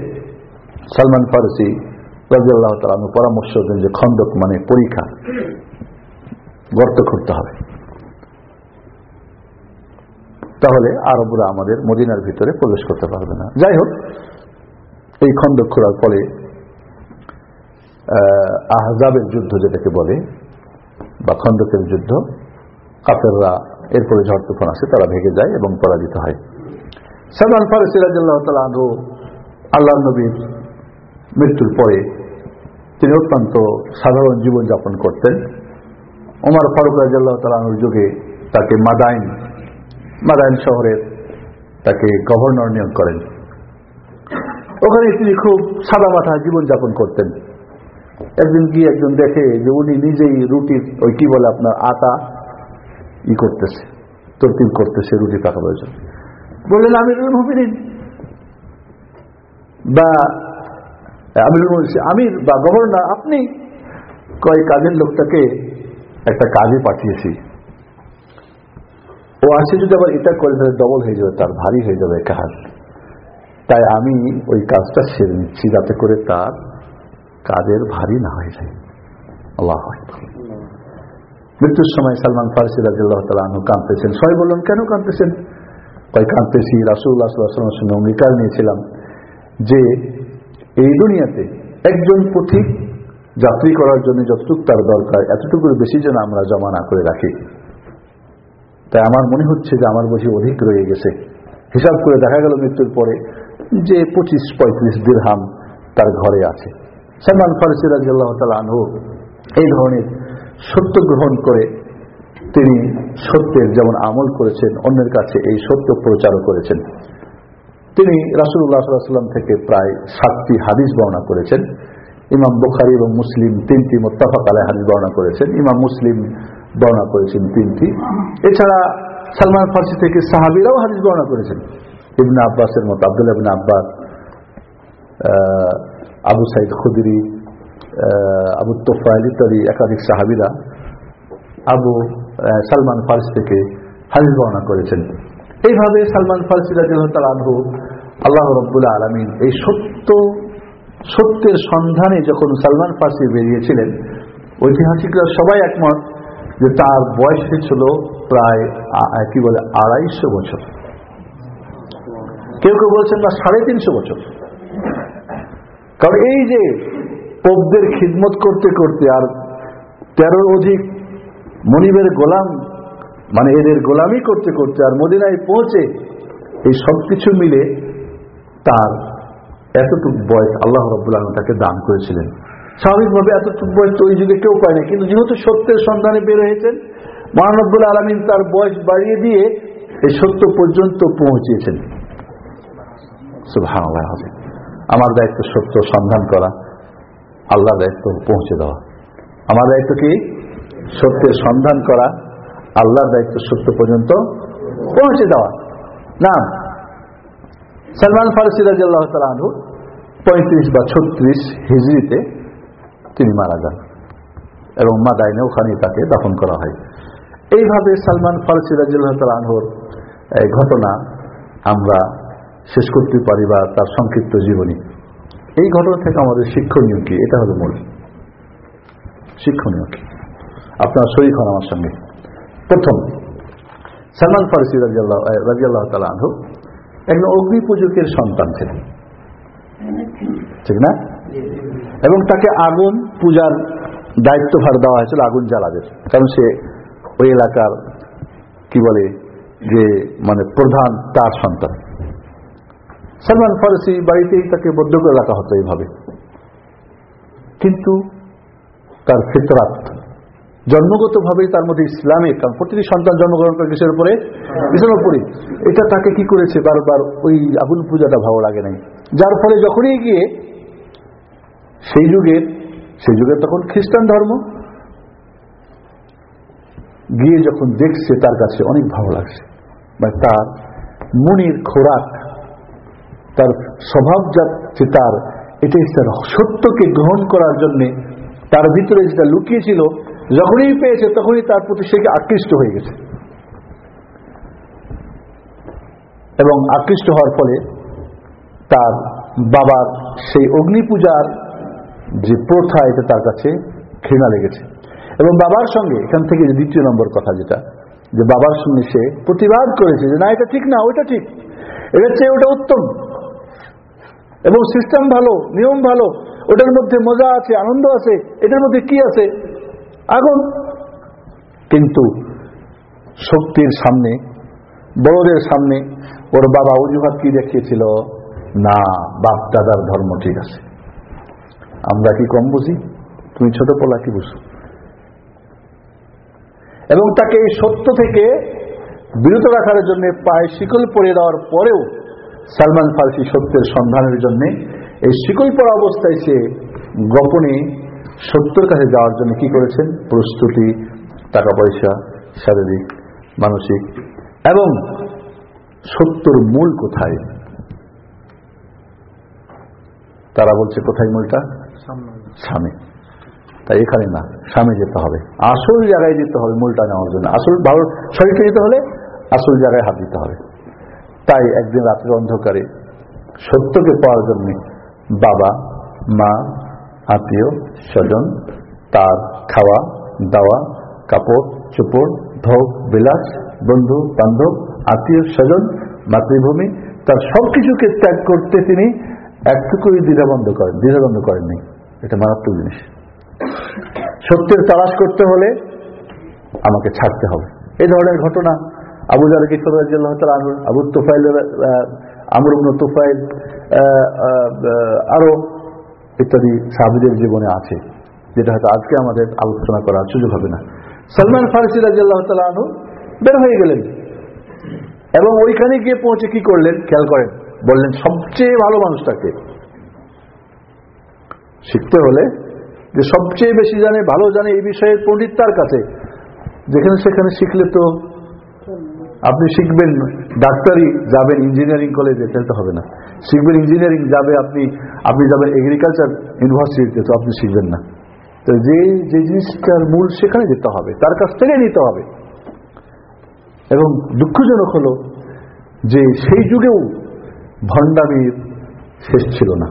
সালমান ফারসি রাজিয়াল্লাহ তালু পরামর্শ দেন যে খন্দক মানে পরীক্ষা, গর্ত করতে হবে। তাহলে আরবরা আমাদের মদিনার ভিতরে প্রবেশ করতে পারবে না। যাই হোক, এই খন্দক খোঁড়ার ফলে আহজাবের যুদ্ধ যেটাকে বলে, বা খন্দকের যুদ্ধ, কাফেররা এরপরে ঝড় তুফান আসে, তারা ভেঙে যায় এবং পরাজিত হয়। সালমান ফারসি রাজিয়াল্লাহ তালু আল্লাহ নবীর মৃত্যুর পরে তিনি অত্যন্ত সাধারণ জীবনযাপন করতেন। ওমর ফারুক রাজিয়াল্লাহ তালানুর যুগে তাকে মাদাইন মাদাইন শহরের তাকে গভর্নর নিয়োগ করেন। ওখানে তিনি খুব সাদা মাথা জীবনযাপন করতেন। একদিন গিয়ে একজন দেখে যে উনি নিজেই রুটির ওই কি বলে আপনার আটা ই করতেছে তরতিব করতেছে, রুটি পাকাবার জন্য। বললেন আমির মুমিনিন। বা আমির আমির বা গভর্নর, আপনি? কয়, কাজের লোকটাকে একটা কাজে পাঠিয়েছি। ও আসে, যদি আবার এটা করে তাহলে ডবল হয়ে যাবে, তার ভারী হয়ে যাবে কাজ তাই আমি ওই কাজটা সেরে নিচ্ছি, যাতে করে তার কাজের ভারী না হয়ে যায়। আল্লাহ। মৃত্যুর সময় সালমান ফারসি রাজিল্লাহ তালু কাঁদতেছেন। সবাই বললেন, কেন কাঁদতেছেন? তাই কাঁদতেছি রাসুল্লাহ সাল্লাহামের সঙ্গে অঙ্গীকার নিয়েছিলাম যে এই দুনিয়াতে একজন পথিক যাত্রী করার জন্য যতটুকু তার দরকার, এতটুকুর বেশি যেন আমরা জমা না করে রাখি। তাই আমার মনে হচ্ছে যে আমার বসে অধিক রয়ে গেছে। হিসাব করে দেখা গেল মৃত্যুর পরে যে পঁচিশ, পঁয়ত্রিশ দিরহাম তার ঘরে আছে। সালমান ফারসি রাজিয়াল্লাহ তালা আনহু এই ধরনের সত্য গ্রহণ করে তিনি সত্যের যেমন আমল করেছেন, অন্যের কাছে এই সত্য প্রচারও করেছেন। তিনি রাসুল্লাহ সাল্লাম থেকে প্রায় সাতটি হাদিস বর্ণনা করেছেন। ইমাম বুখারি এবং মুসলিম তিনটি মোত্তাফাক আলায় হাদিস বর্ণনা করেছেন। ইমাম মুসলিম বর্ণনা করেছেন তিনটি। এছাড়া সালমান ফার্সি থেকে সাহাবিরাও হাদিস বর্ণনা করেছেন। ইবনা আব্বাসের মতো আব্দুল ইবনা আব্বাস আবু সাইদ খুদিরি আবু তোফাইল ইত্যাদি একাধিক সাহাবিরা আবু সালমান ফার্সি থেকে হাদিস বর্ণনা করেছেন। এইভাবে সালমান ফার্সি রাজিয়াল আনহু আল্লাহ রব্বুল আলমিন এই সত্য, সত্যের সন্ধানে যখন সালমান ফার্সি বেরিয়েছিলেন, ঐতিহাসিকরা সবাই একমত যে তার বয়স ছিল প্রায় কি বলে, আড়াইশো বছর। কেউ কেউ বলছেন না সাড়ে তিনশো বছর। কারণ এই যে পোপদের খিদমত করতে করতে আর তেরোর অধিক মনিবের গোলাম মানে এদের গোলামি করতে করতে আর মদিনায় পৌঁছে এই সব কিছু মিলে তার এতটুকু বয়স আল্লাহ রব্বুল আলম তাকে দান করেছিলেন। স্বাভাবিকভাবে এতটুকু বয়স তো ওই যুগে কেউ পায় না, কিন্তু যেহেতু সত্যের সন্ধানে বের হয়েছেন মহানব্বুল আলমিন তার বয়স বাড়িয়ে দিয়ে এই সত্য পর্যন্ত পৌঁছিয়েছেন আমার দায়িত্ব সত্য সন্ধান করা। আল্লাহর দায়িত্ব পৌঁছে দেওয়া। আমার দায়িত্ব কি? সত্যের সন্ধান করা, আল্লাহর দায়িত্ব সত্য পর্যন্ত পৌঁছে দেওয়া। না, সালমান ফারসি রাজিয়াল্লাহ তালু পঁয়ত্রিশ বা ছত্রিশ হিজড়িতে তিনি মারা যান এবং মাদাইনে ওখানে তাকে দাফন করা হয়। এইভাবে সালমান ফারসি রাজিয়াল্লাহ তালহর ঘটনা আমরা শেষ করতে পারি বা তার সংক্ষিপ্ত জীবনী। এই ঘটনা থেকে আমাদের শিক্ষণীয় কি? এটা হলো মূল। শিক্ষণীয় কি? আপনার শরীর হন আমার সঙ্গে। প্রথম, সালমান ফারসি রাজিয়াল্লাহ রাজিয়াল্লাহ তালা আনহু একজন অগ্নি পূজকের সন্তান ছিলেন। ঠিক না? এবং তাকে আগুন পূজার দায়িত্বভার দেওয়া হয়েছিল, আগুন জ্বালাদের। কারণ সে ওই এলাকার, কি বলে, যে মানে প্রধান তার সন্তান। সালমান ফারসি বাড়িতেই তাকে বদ্ধ করে রাখা হতো এইভাবে। কিন্তু তার ফিতরাত, জন্মগতভাবেই তার মধ্যে ইসলামিক কারণ প্রতিটি সন্তান জন্মগ্রহণ করে কিসের উপরে? ইসলামের উপরে এটা তাকে কি করেছে? বারবার ওই আগুন পূজাটা ভালো লাগে নাই। যার ফলে যখনই গিয়ে সেই যুগের সেই যুগের তখন খ্রিস্টান ধর্ম গিয়ে যখন দেখছে তার কাছে অনেক ভালো লাগছে। মানে তার মনির খোরাক তার স্বভাবজাত যে তার এটাই তার সত্যকে গ্রহণ করার জন্য তার ভিতরে যেটা লুকিয়েছিল, যখনই পেয়েছে তখনই তার প্রতি সে আকৃষ্ট হয়ে গেছে। এবং আকৃষ্ট হওয়ার ফলে তার বাবার সেই অগ্নি পূজার যে প্রথা, এটা তার কাছে ঘৃণা লেগেছে। এবং বাবার সঙ্গে, এখান থেকে যে দ্বিতীয় নম্বর কথা যেটা, যে বাবার সঙ্গে সে প্রতিবাদ করেছে যে, না, এটা ঠিক না, ওইটা ঠিক। এটার চেয়ে ওটা উত্তম। এবং সিস্টেম ভালো, নিয়ম ভালো, ওটার মধ্যে মজা আছে, আনন্দ আছে, এটার মধ্যে কি আছে? আগুন। কিন্তু শক্তির সামনে, বড়দের সামনে, ওর বাবা অজুহাত কি দেখিয়েছিল? না, বাপ, দাদার ধর্ম ঠিক আছে। আমরা কি কম বুঝি? তুমি ছোট পোলা কি বুঝো এবং তাকে এই সত্য থেকে বিরত রাখার জন্য পায়ে শিকল পরে দেওয়ার পরেও সালমান ফার্সি সত্যের সন্ধানের জন্য এই শিকল পড়া অবস্থায় সে গোপনে সত্যের কাছে যাওয়ার জন্য কি করেছেন? প্রস্তুতি টাকা পয়সা শারীরিক, মানসিক এবং সত্যর মূল কোথায়? তারা বলছে, কোথায় মূলটা? স্বামী। তাই এখানে না, স্বামী যেতে হবে। আসল জায়গায় যেতে হবে মূলটা নেওয়ার জন্য। আসল ভালো, শরীরকে যেতে হলে আসল জায়গায় হাত দিতে হবে। তাই একদিন রাত্রের অন্ধকারে সত্যকে পাওয়ার জন্য বাবা, মা, আত্মীয়, স্বজন, তার খাওয়া, দাওয়া, কাপড়, চোপড়, ভোগ, বিলাস, বন্ধু, বান্ধব, আত্মীয়, স্বজন, মাতৃভূমি, তার সব কিছুকে ত্যাগ করতে তিনি একটুকুই দ্বিধাবন্ধ করেন দ্বিধাবন্ধ করেননি। এটা মারাত্মক জিনিস। সত্যের তালাশ করতে হলে আমাকে ছাড়তে হবে। এই ধরনের ঘটনা আবু জার কিশোর Abu Tufail Amr ibn Tufail আহ, আহ, আরও ইত্যাদি সাহাবিদের জীবনে আছে যেটা হয়তো আজকে আমাদের আলোচনা করার সুযোগ হবে না। সলমান ফারসি রাজিয়াল্লাহ তাআলা আনহু বের হয়ে গেলেন এবং ওইখানে গিয়ে পৌঁছে কি করলেন? খেয়াল করেন বললেন সবচেয়ে ভালো মানুষটাকে শিখতে হলে যে সবচেয়ে বেশি জানে ভালো জানে এই বিষয়ের পণ্ডিত তার কাছে। যেখানে সেখানে শিখলে তো আপনি শিখবেন ডাক্তারি যাবেন ইঞ্জিনিয়ারিং কলেজে তাহলে তো হবে না শিখবেন ইঞ্জিনিয়ারিং যাবে আপনি আপনি যাবেন এগ্রিকালচার ইউনিভার্সিটিতে তো আপনি শিখবেন না তো যে যে জিনিসটার মূল সেখানে যেতে হবে তার কাছ থেকে নিতে হবে এবং দুঃখজনক হলো যে সেই যুগেও ভণ্ডামির শেষ ছিল না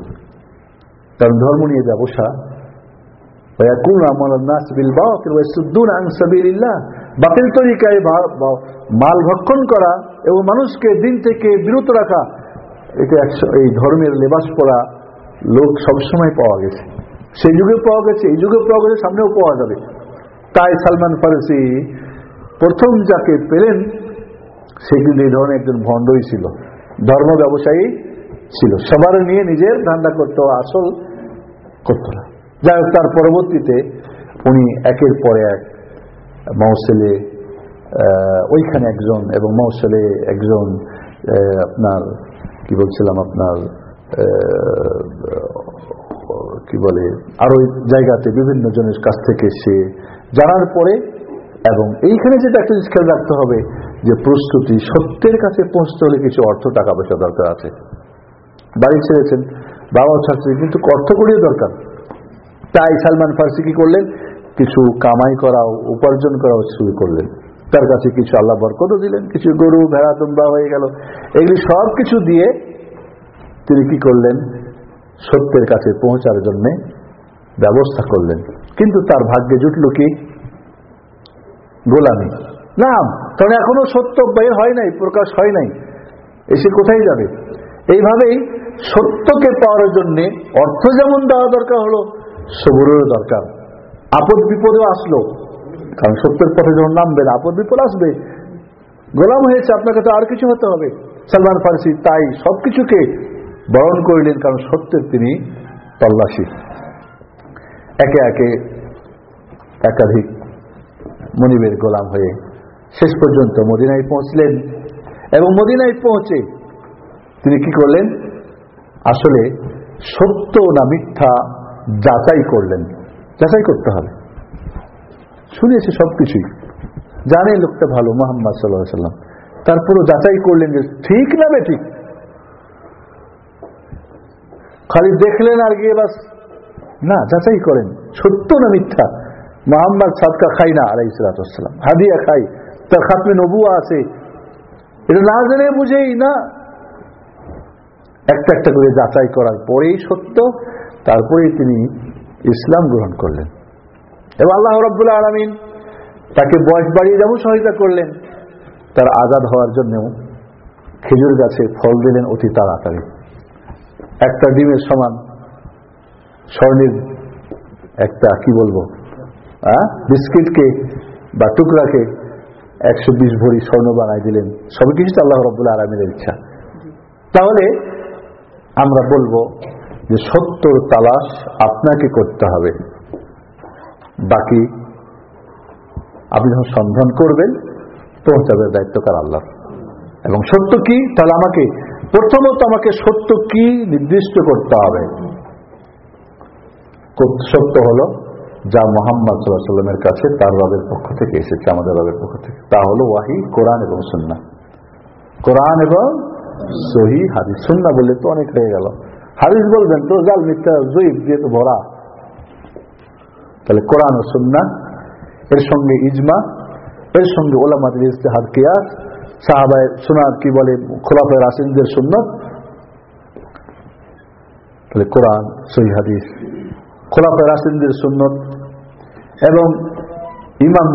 কারণ ধর্ম নিয়ে ব্যবসা ويكون أمر الناس بالباطل ويسدون عن سبيل الله বাতিল তরিকায় মাল ভক্ষণ করা এবং মানুষকে দিন থেকে বিরত রাখা, এটা একশ- এই ধর্মের লেবাস পরা লোক সবসময় পাওয়া গেছে। সেই যুগে পাওয়া গেছে, এই যুগে পাওয়া গেছে, সামনেও পাওয়া যাবে। তাই সালমান ফারসি প্রথম যাকে পেলেন, সে কিন্তু এই ধরনের একজন ভণ্ডই ছিল। ধর্ম ব্যবসায়ী ছিল। সবার নিয়ে নিজের ধান্দা করতো, আসল করতো না। যাই হোক, তার পরবর্তীতে উনি একের পরে এক মৌসেলে ওইখানে একজন এবং মৌসেলে একজন আপনার, কি বলছিলাম আপনার কি বলে, আরও জায়গাতে বিভিন্ন জনের কাছ থেকে সে জানার পরে এবং এইখানে যেটা একটা জিনিস খেয়াল রাখতে হবে যে প্রস্তুতি সত্যের কাছে পৌঁছতে হলে কিছু অর্থ, টাকা পয়সা দরকার আছে। বাড়ি ছেড়েছেন বাবাও ছাড়ছে কিন্তু অর্থ করিও দরকার। তাই সালমান ফার্সি কি করলেন? কিছু কামাই করাও, উপার্জন করাও শুরু করলেন। তার কাছে কিছু আল্লাহ বরকতও দিলেন, কিছু গরু, ভেড়া, দুম্বা হয়ে গেল। এগুলি সব কিছু দিয়ে তিনি কি করলেন? সত্যের কাছে পৌঁছার জন্য ব্যবস্থা করলেন। কিন্তু তার ভাগ্যে জুটল কি? গোলামি। না, কারণ এখনও সত্য বের হয় নাই, প্রকাশ হয় নাই। এসে কোথায় যাবে? এইভাবেই সত্যকে পাওয়ার জন্যে অর্থ যেমন দেওয়া দরকার হলো, সবরেরও দরকার। আপদ বিপদেও আসলো। কারণ সত্যের পথে যখন নামবেন আপদ বিপদ আসবে। গোলাম হয়েছে, আপনাকে তো আর কিছু হতে হবে। সালমান ফারসি তাই সবকিছুকে বরণ করিলেন, কারণ সত্যের তিনি তল্লাশি। একে একে একাধিক মনিবের গোলাম হয়ে শেষ পর্যন্ত মদিনায় পৌঁছলেন। এবং মদিনায় পৌঁছে তিনি কি করলেন? আসলে সত্য না মিথ্যা যাচাই করলেন। যাচাই করতে হবে। শুনেছি সবকিছুই জানে লোকটা ভালো, মোহাম্মদ সাল্লাহ সাল্লাম। তারপরও যাচাই করলেন যে ঠিক না বে ঠিক খালি দেখলেন আর গিয়ে বাস। না, যাচাই করেন। সত্য না মিথ্যা? মোহাম্মদ সাদকা খাই না আলাই সালাতাম হাদিয়া খাই। তার খাতমে নবুয়া আছে। এটা না জেনে বুঝেই না। একটা একটা করে যাচাই করার পরেই সত্য, তারপরেই তিনি ইসলাম গ্রহণ করলেন। এবং আল্লাহ রব্বুল্লাহ আলমিন তাকে বয়স বাড়িয়ে যেমন সহায়তা করলেন, তার আজাদ হওয়ার জন্যও খেজুর গাছে ফল দিলেন অতি তাড়াতাড়ি। একটা ডিমের সমান স্বর্ণের একটা, কি বলব বিস্কিটকে বা টুকরাকে একশো বিশ ভরি স্বর্ণ বানাই দিলেন। সবই কিছু আল্লাহ রব্বুল্লাহ আলমিনের ইচ্ছা। তাহলে আমরা বলব যে সত্যর তালাশ আপনাকে করতে হবে। বাকি আপনি যখন সন্ধান করবেন পৌঁছাবের দায়িত্ব কার? আল্লাহ এবং সত্য কি? তাহলে আমাকে, প্রথমত আমাকে সত্য কি নির্দিষ্ট করতে হবে? সত্য হলো? যা মোহাম্মদ সাল্লাহ সাল্লামের কাছে তার রবের পক্ষ থেকে এসেছে, আমাদের রবের পক্ষ থেকে। তা হলো ওয়াহি, কোরআন এবং সুন্না কোরআন এবং সহি হাদিস সুন্না বললে তো অনেক হয়ে গেল। হাদিস বলবেন তো জাল মিথ্যা জয়ীব দিয়ে তো ভরা, তাহলে কোরআন ও সুন্না, এর সঙ্গে ইজমা, এর সঙ্গে ওলামাদের ইস্তেহাদ কিয়াস, সাহাবায় সোনার কি বলে খোলাফের রাসিনদের সুন্নত, তাহলে কোরআন, সহি হাদিস খোলাফের রাসিনদের সুন্নত এবং ইমাম,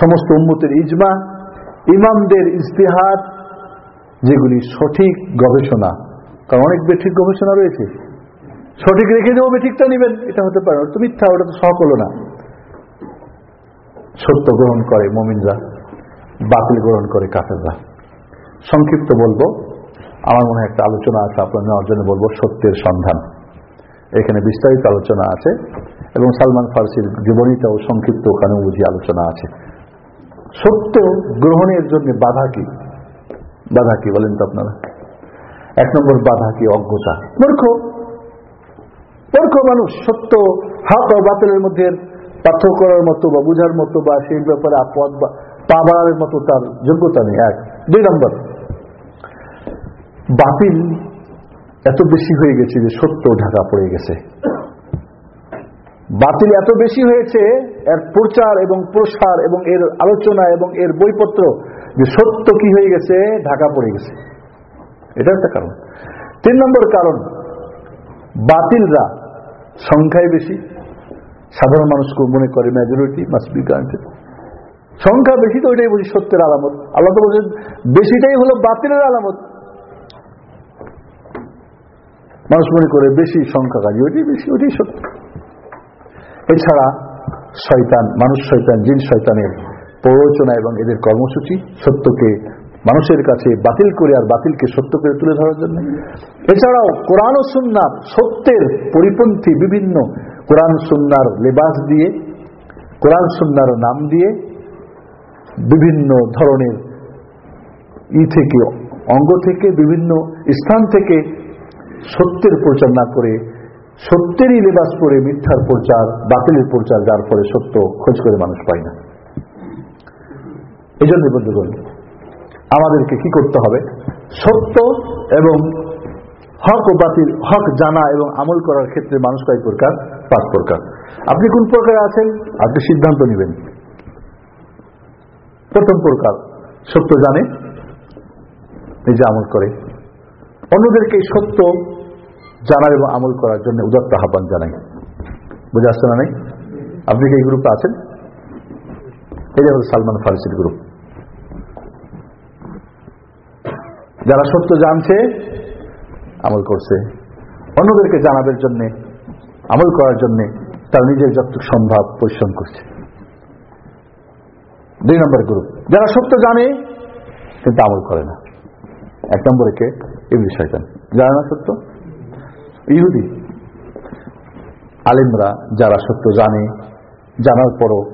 সমস্ত উম্মতের ইজমা, ইমামদের ইস্তেহাদ যেগুলি সঠিক গবেষণা কারণ অনেক বেঠিক গবেষণা রয়েছে। সঠিক রেখে দেবো বেঠিকটা নেবেন, এটা হতে পারে। ওটা তো মিথ্যা, ওটা তো সহক হলো না। সত্য গ্রহণ করে মমিনরা, বাতিল গ্রহণ করে কাফেররা। সংক্ষিপ্ত বলব, আমার মনে হয় একটা আলোচনা আছে আপনার নেওয়ার জন্য বলব, সত্যের সন্ধান। এখানে বিস্তারিত আলোচনা আছে এবং সালমান ফার্সির জীবনীটাও সংক্ষিপ্ত ওখানেও বুঝি আলোচনা আছে। সত্য গ্রহণের জন্য বাধা কি? বাধা কি বলেন তো আপনারা? এক নম্বর বাধা কি? অজ্ঞতা। মূর্খ। মূর্খ মানুষ সত্য হাত ও বাতিলের মধ্যে পার্থক্য করার মতো বা বুঝার মতো বা সেই ব্যাপারে আপদ বা পা মতো তার যোগ্যতা নেই। এক। দুই নম্বর, বাতিল এত বেশি হয়ে গেছে যে সত্য ঢাকা পড়ে গেছে। বাতিল এত বেশি হয়েছে, এর প্রচার এবং প্রসার এবং এর আলোচনা এবং এর বইপত্র যে সত্য কি হয়ে গেছে, ঢাকা পড়ে গেছে। এটা একটা কারণ। তিন নম্বর কারণ, বাতিলরা সংখ্যায় বেশি। সাধারণ মানুষকে মনে করে মেজরিটি মাস্ট বি সংখ্যা বেশি তো ওইটাই বুঝি সত্যের আলামত। আল্লাহ তো বলছেন, বেশিটাই হলো বাতিলের আলামত। মানুষ মনে করে বেশি সংখ্যা কাজী ওইটাই বেশি, ওইটাই সত্য। এছাড়া শয়তান, মানুষ শয়তান, জিন শয়তানের প্ররোচনা এবং এদের কর্মসূচি সত্যকে মানুষের কাছে বাতিল করে আর বাতিলকে সত্য করে তুলে ধরার জন্য। এছাড়াও কোরআন ও সুন্নার সত্যের পরিপন্থী বিভিন্ন কোরআন সুন্নার লেবাস দিয়ে, কোরআন সুন্নার নাম দিয়ে বিভিন্ন ধরনের ই থেকে, অঙ্গ থেকে, বিভিন্ন স্থান থেকে সত্যের প্রচার না করে, সত্যেরই লেবাস পরে মিথ্যার প্রচার, বাতিলের প্রচার যার ফলে সত্য খোঁজ করে মানুষ পায় না। এই জন্য বন্ধুগণ আমাদেরকে কি করতে হবে? সত্য এবং হক ও বাতিল, হক জানা এবং আমল করার ক্ষেত্রে মানুষ কয় প্রকার, পাঁচ প্রকার। আপনি কোন প্রকারে আছেন? আপনি সিদ্ধান্ত নেবেন। প্রথম প্রকার, সত্য জানে, নিজে আমল করে। অন্যদেরকে সত্য জানার এবং আমল করার জন্য উদাত্ত আহ্বান জানাই। বুঝে আসছে না নাই? আপনি কি এই গ্রুপে আছেন? এটা হল সালমান ফারসির গ্রুপ। যারা সত্য জানছে, আমল করছে। অন্যদেরকে জানাবের জন্যে, আমল করার জন্যে তার নিজের যতটুকু সম্ভব পরিশ্রম করছে। দুই নম্বর গ্রুপ যারা সত্য জানে, কিন্তু আমল করে না। এক নম্বরে কে? ইবলি শয়তান। জানে না সত্য? ইহুদি। আলিমরা যারা সত্য জানে, জানার পরও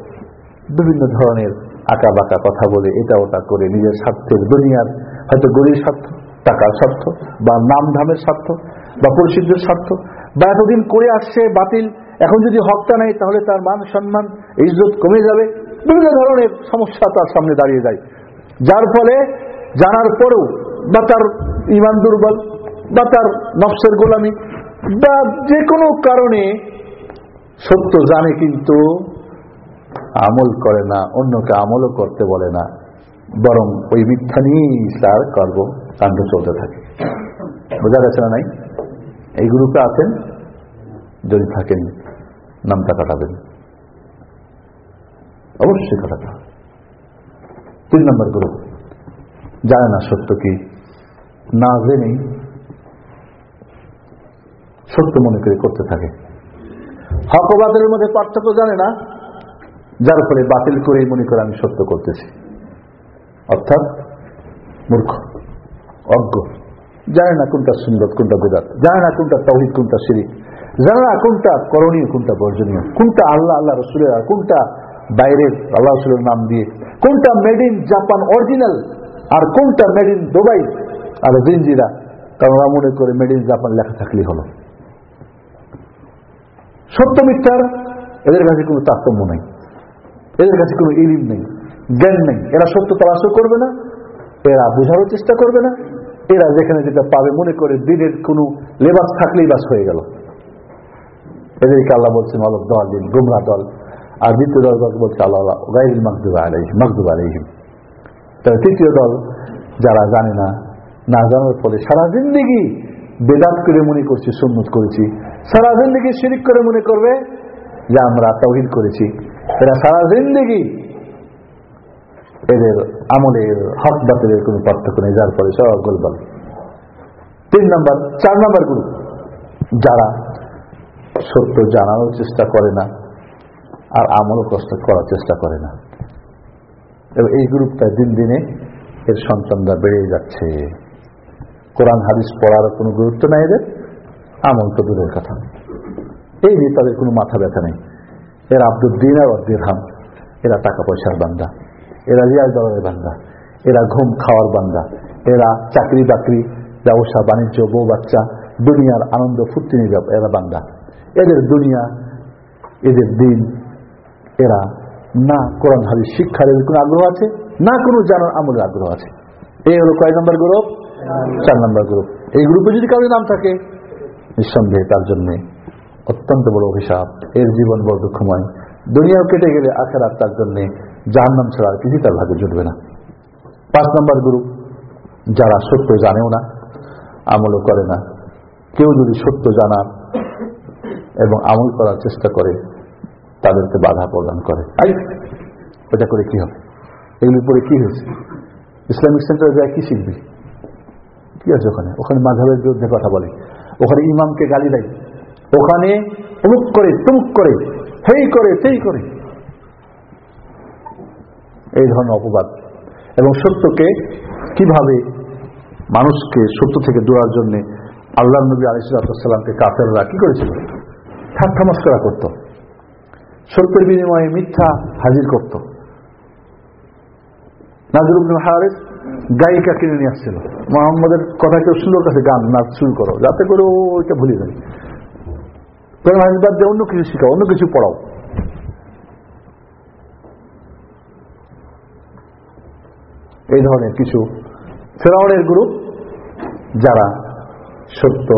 বিভিন্ন ধরনের আঁকা বাঁকা কথা বলে এটা ওটা করে নিজের স্বার্থের দুনিয়ার হয়তো গরির স্বার্থ, টাকার স্বার্থ, বা নাম ধামের স্বার্থ, বা পরিশুদ্ধের স্বার্থ, বা এতদিন করে আসছে বাতিল, এখন যদি হকটা নেয় তাহলে তার মান সম্মান, ইজ্জত কমে যাবে, বিভিন্ন ধরনের সমস্যা তার সামনে দাঁড়িয়ে যায়। যার ফলে জানার পরেও বা তার ইমান দুর্বল, বা তার নফসের গোলামি, বা যে কোনো কারণে সত্য জানে কিন্তু আমল করে না, অন্যকে আমলও করতে বলে না। বরং ওই মিথ্যা নিয়েই তার কর্ম কাণ্ড চলতে থাকে। বোঝা গেছে না নাই? এই গ্রুপে আছেন? যদি থাকেন, নামটা কাটাবেন অবশ্যই কাটাতে তিন নম্বর গ্রুপ। জানে না সত্য কি? না জেনেই সত্য মনে করে করতে থাকে। হকবাদের মধ্যে পার্থক্য জানে না? যার ফলে বাতিল করেই মনে করে আমি সত্য করতেছি। অর্থাৎ মূর্খ, অজ্ঞ। জানে না কোনটা সুন্দর কোনটা বেদাত। জানে না কোনটা তহিদ কোনটা শিরিক। জানে না কোনটা করণীয়, কোনটা বর্জনীয়। কোনটা আল্লাহ আল্লাহ রসুলের আর কোনটা বাইরের আল্লাহ রসুলের নাম দিয়ে। কোনটা মেড ইন জাপান অরিজিনাল আর কোনটা মেড ইন দুবাই আর জিনজিরা। কারণ ওরা মনে করে মেড ইন জাপান লেখা থাকলেই হলো। সত্য মিথ্যার এদের কাছে কোনো তারতম্য নেই। এদের কাছে কোনো ইলিম নেই, জ্ঞান নেই। এরা সত্য তালাশও করবে না, এরা বোঝারও চেষ্টা করবে না। এরা যেখানে যেটা পাবে মনে করে দিনের কোনো লেবাস থাকলেই বাস হয়ে গেল। এদেরকে আল্লাহ বলছেন, অলক দল, দিন গুমরা দল। আর দ্বিতীয় দল বলছে আল্লাহ গাইল মাকদুবা আলাইহিম মাকদুবা আলাইহিম। তবে তৃতীয় দল, যারা জানে না না জানার ফলে সারা জিন্দিগি বেদাত করে মনে করছি, সুন্নত করেছি। সারা জিন্দিগি শিরিক করে মনে করবে যে আমরা তহিদ করেছি। এরা সারা জিন্দিগি এদের আমলের হক বাতিলের কোনো পার্থক্য নেই, যার ফলে সব গোলবাল তিন নম্বর, চার নম্বর গ্রুপ যারা সত্য জানানোর চেষ্টা করে না আর আমলও কষ্ট করার চেষ্টা করে না। এবং এই গ্রুপটা দিন দিনে এর সন্তানরা বেড়ে যাচ্ছে। কোরআন, হাদিস পড়ার কোনো গুরুত্ব নাই এদের, আমল তো দূরের কথা। এই নিয়ে তাদের কোনো মাথা ব্যথা নেই। এরা আব্দুদ্দিন দিন আর হাম। এরা টাকা পয়সার বান্দা। এরা রিয়াজ দলের বান্দা। এরা ঘুম খাওয়ার বান্দা। এরা চাকরি বাকরি ব্যবসা, বাণিজ্য, বউ বাচ্চা, দুনিয়ার আনন্দ ফুর্তি নিয়ে এরা বান্দা। এদের দুনিয়া, এদের দিন, এরা না কোরআন, হাদিস, শিক্ষার এদের কোনো আগ্রহ আছে? না কোনো জানার আমলের আগ্রহ আছে? এই হলো কয় নম্বর গ্রুপ? চার নম্বর গ্রুপ। এই গ্রুপে যদি কারোর নাম থাকে, নিঃসন্দেহে তার জন্য অত্যন্ত বড় অভিশাপ। এর জীবন বড় দুঃখময়। দুনিয়াও কেটে গেলে আখেরাত তার জন্য যার নাম ছাড়া আর কিছুই তার ভাগে জুটবে না। পাঁচ নম্বর গ্রুপ যারা সত্য জানেও না, আমলও করে না। কেউ যদি সত্য জানার এবং আমল করার চেষ্টা করে, তাদেরকে বাধা প্রদান করে। আই, ওটা করে কি হবে? এগুলির পরে কি হয়েছে? ইসলামিক সেন্টারে যায় কি শিখবি? কি আছে ওখানে? ওখানে মাঝাবের বিরুদ্ধে কথা বলে। ওখানে ইমামকে গালি দেয়। ওখানে অমুক করে তুমুক করে, হেই করে, সেই করে। এই ধরনের অপবাদ। এবং সত্যকে কীভাবে মানুষকে সত্য থেকে দূরার জন্য আল্লাহ নবী আলিসাল্লামকে কাফেররা কি করেছিল ঠাট্টা মস্করা করত। সত্যের বিনিময়ে মিথ্যা হাজির করত। নাজরুল হারেস গায়িকা কিনে নিয়ে আসছিল। মোহাম্মদের কথা কেউ সুন্দর কাছে গান নাচ শুরু করো, যাতে করে ও ওইটা ভুলে যায়। কোরআন হাদিস বাদ দিয়ে অন্য কিছু শিখাও, অন্য কিছু পড়াও। এই ধরনের কিছু ফেরাউনের গ্রুপ যারা সত্য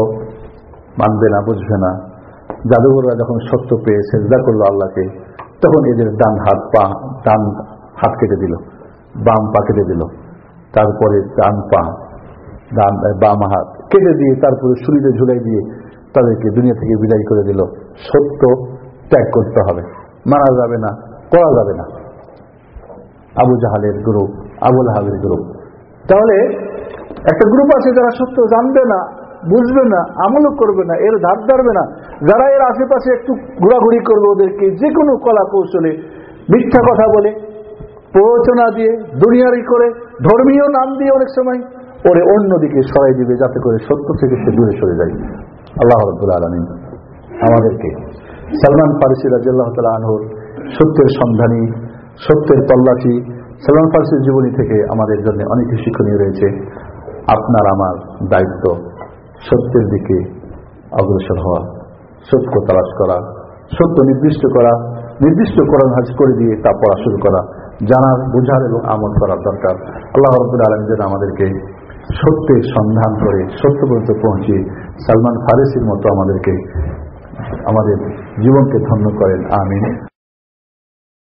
মানবে না, বুঝবে না, জাদুঘররা যখন সত্য পেয়ে সেজদা করল আল্লাহকে, তখন এদের ডান হাত পা, ডান হাত কেটে দিল, বাম পা কেটে দিল, তারপরে ডান পা, ডান, বাম হাত কেটে দিয়ে তারপরে শরীরে ঝুলাই দিয়ে তাদেরকে দুনিয়া থেকে বিদায় করে দিল। সত্য ত্যাগ করতে হবে। মারা যাবে না, করা যাবে না। আবু জাহালের গ্রুপ আবুল হাবের গ্রুপ তাহলে একটা গ্রুপ আছে যারা সত্য জানবে না, বুঝবে না আমলও করবে না, এর ধার ধারবে না। যারা এর আশেপাশে একটু ঘোরাঘুরি করবে ওদেরকে যে কোনো কলা কৌশলে, মিথ্যা কথা বলে, প্ররোচনা দিয়ে দুনিয়ারি করে, ধর্মীয় নাম দিয়ে অনেক সময় ওরে অন্যদিকে সরাই দিবে, যাতে করে সত্য থেকে সে দূরে সরে যায়। আল্লাহ রব্বুল আলমিন আমাদেরকে সালমান ফারিসি রাজিয়াল্লাহ তালা আনহুর সত্যের সন্ধানী, সত্যের তল্লাশি, সালমান ফারিসির জীবনী থেকে আমাদের জন্য অনেক শিক্ষণীয় রয়েছে। আপনার আমার দায়িত্ব সত্যের দিকে অগ্রসর হওয়া, সত্য তালাশ করা, সত্য নির্দিষ্ট করা, নির্দিষ্ট করণ হাজ করে দিয়ে তা পড়া শুরু করা, জানার, বোঝার এবং আমল করার দরকার। আল্লাহ রব্বুল আলম যেন আমাদেরকে সত্যের সন্ধান করে, সত্য পর্যন্ত পৌঁছে সালমান ফারেসির মতো আমাদেরকে, আমাদের জীবনকে ধন্য করেন। আমিন।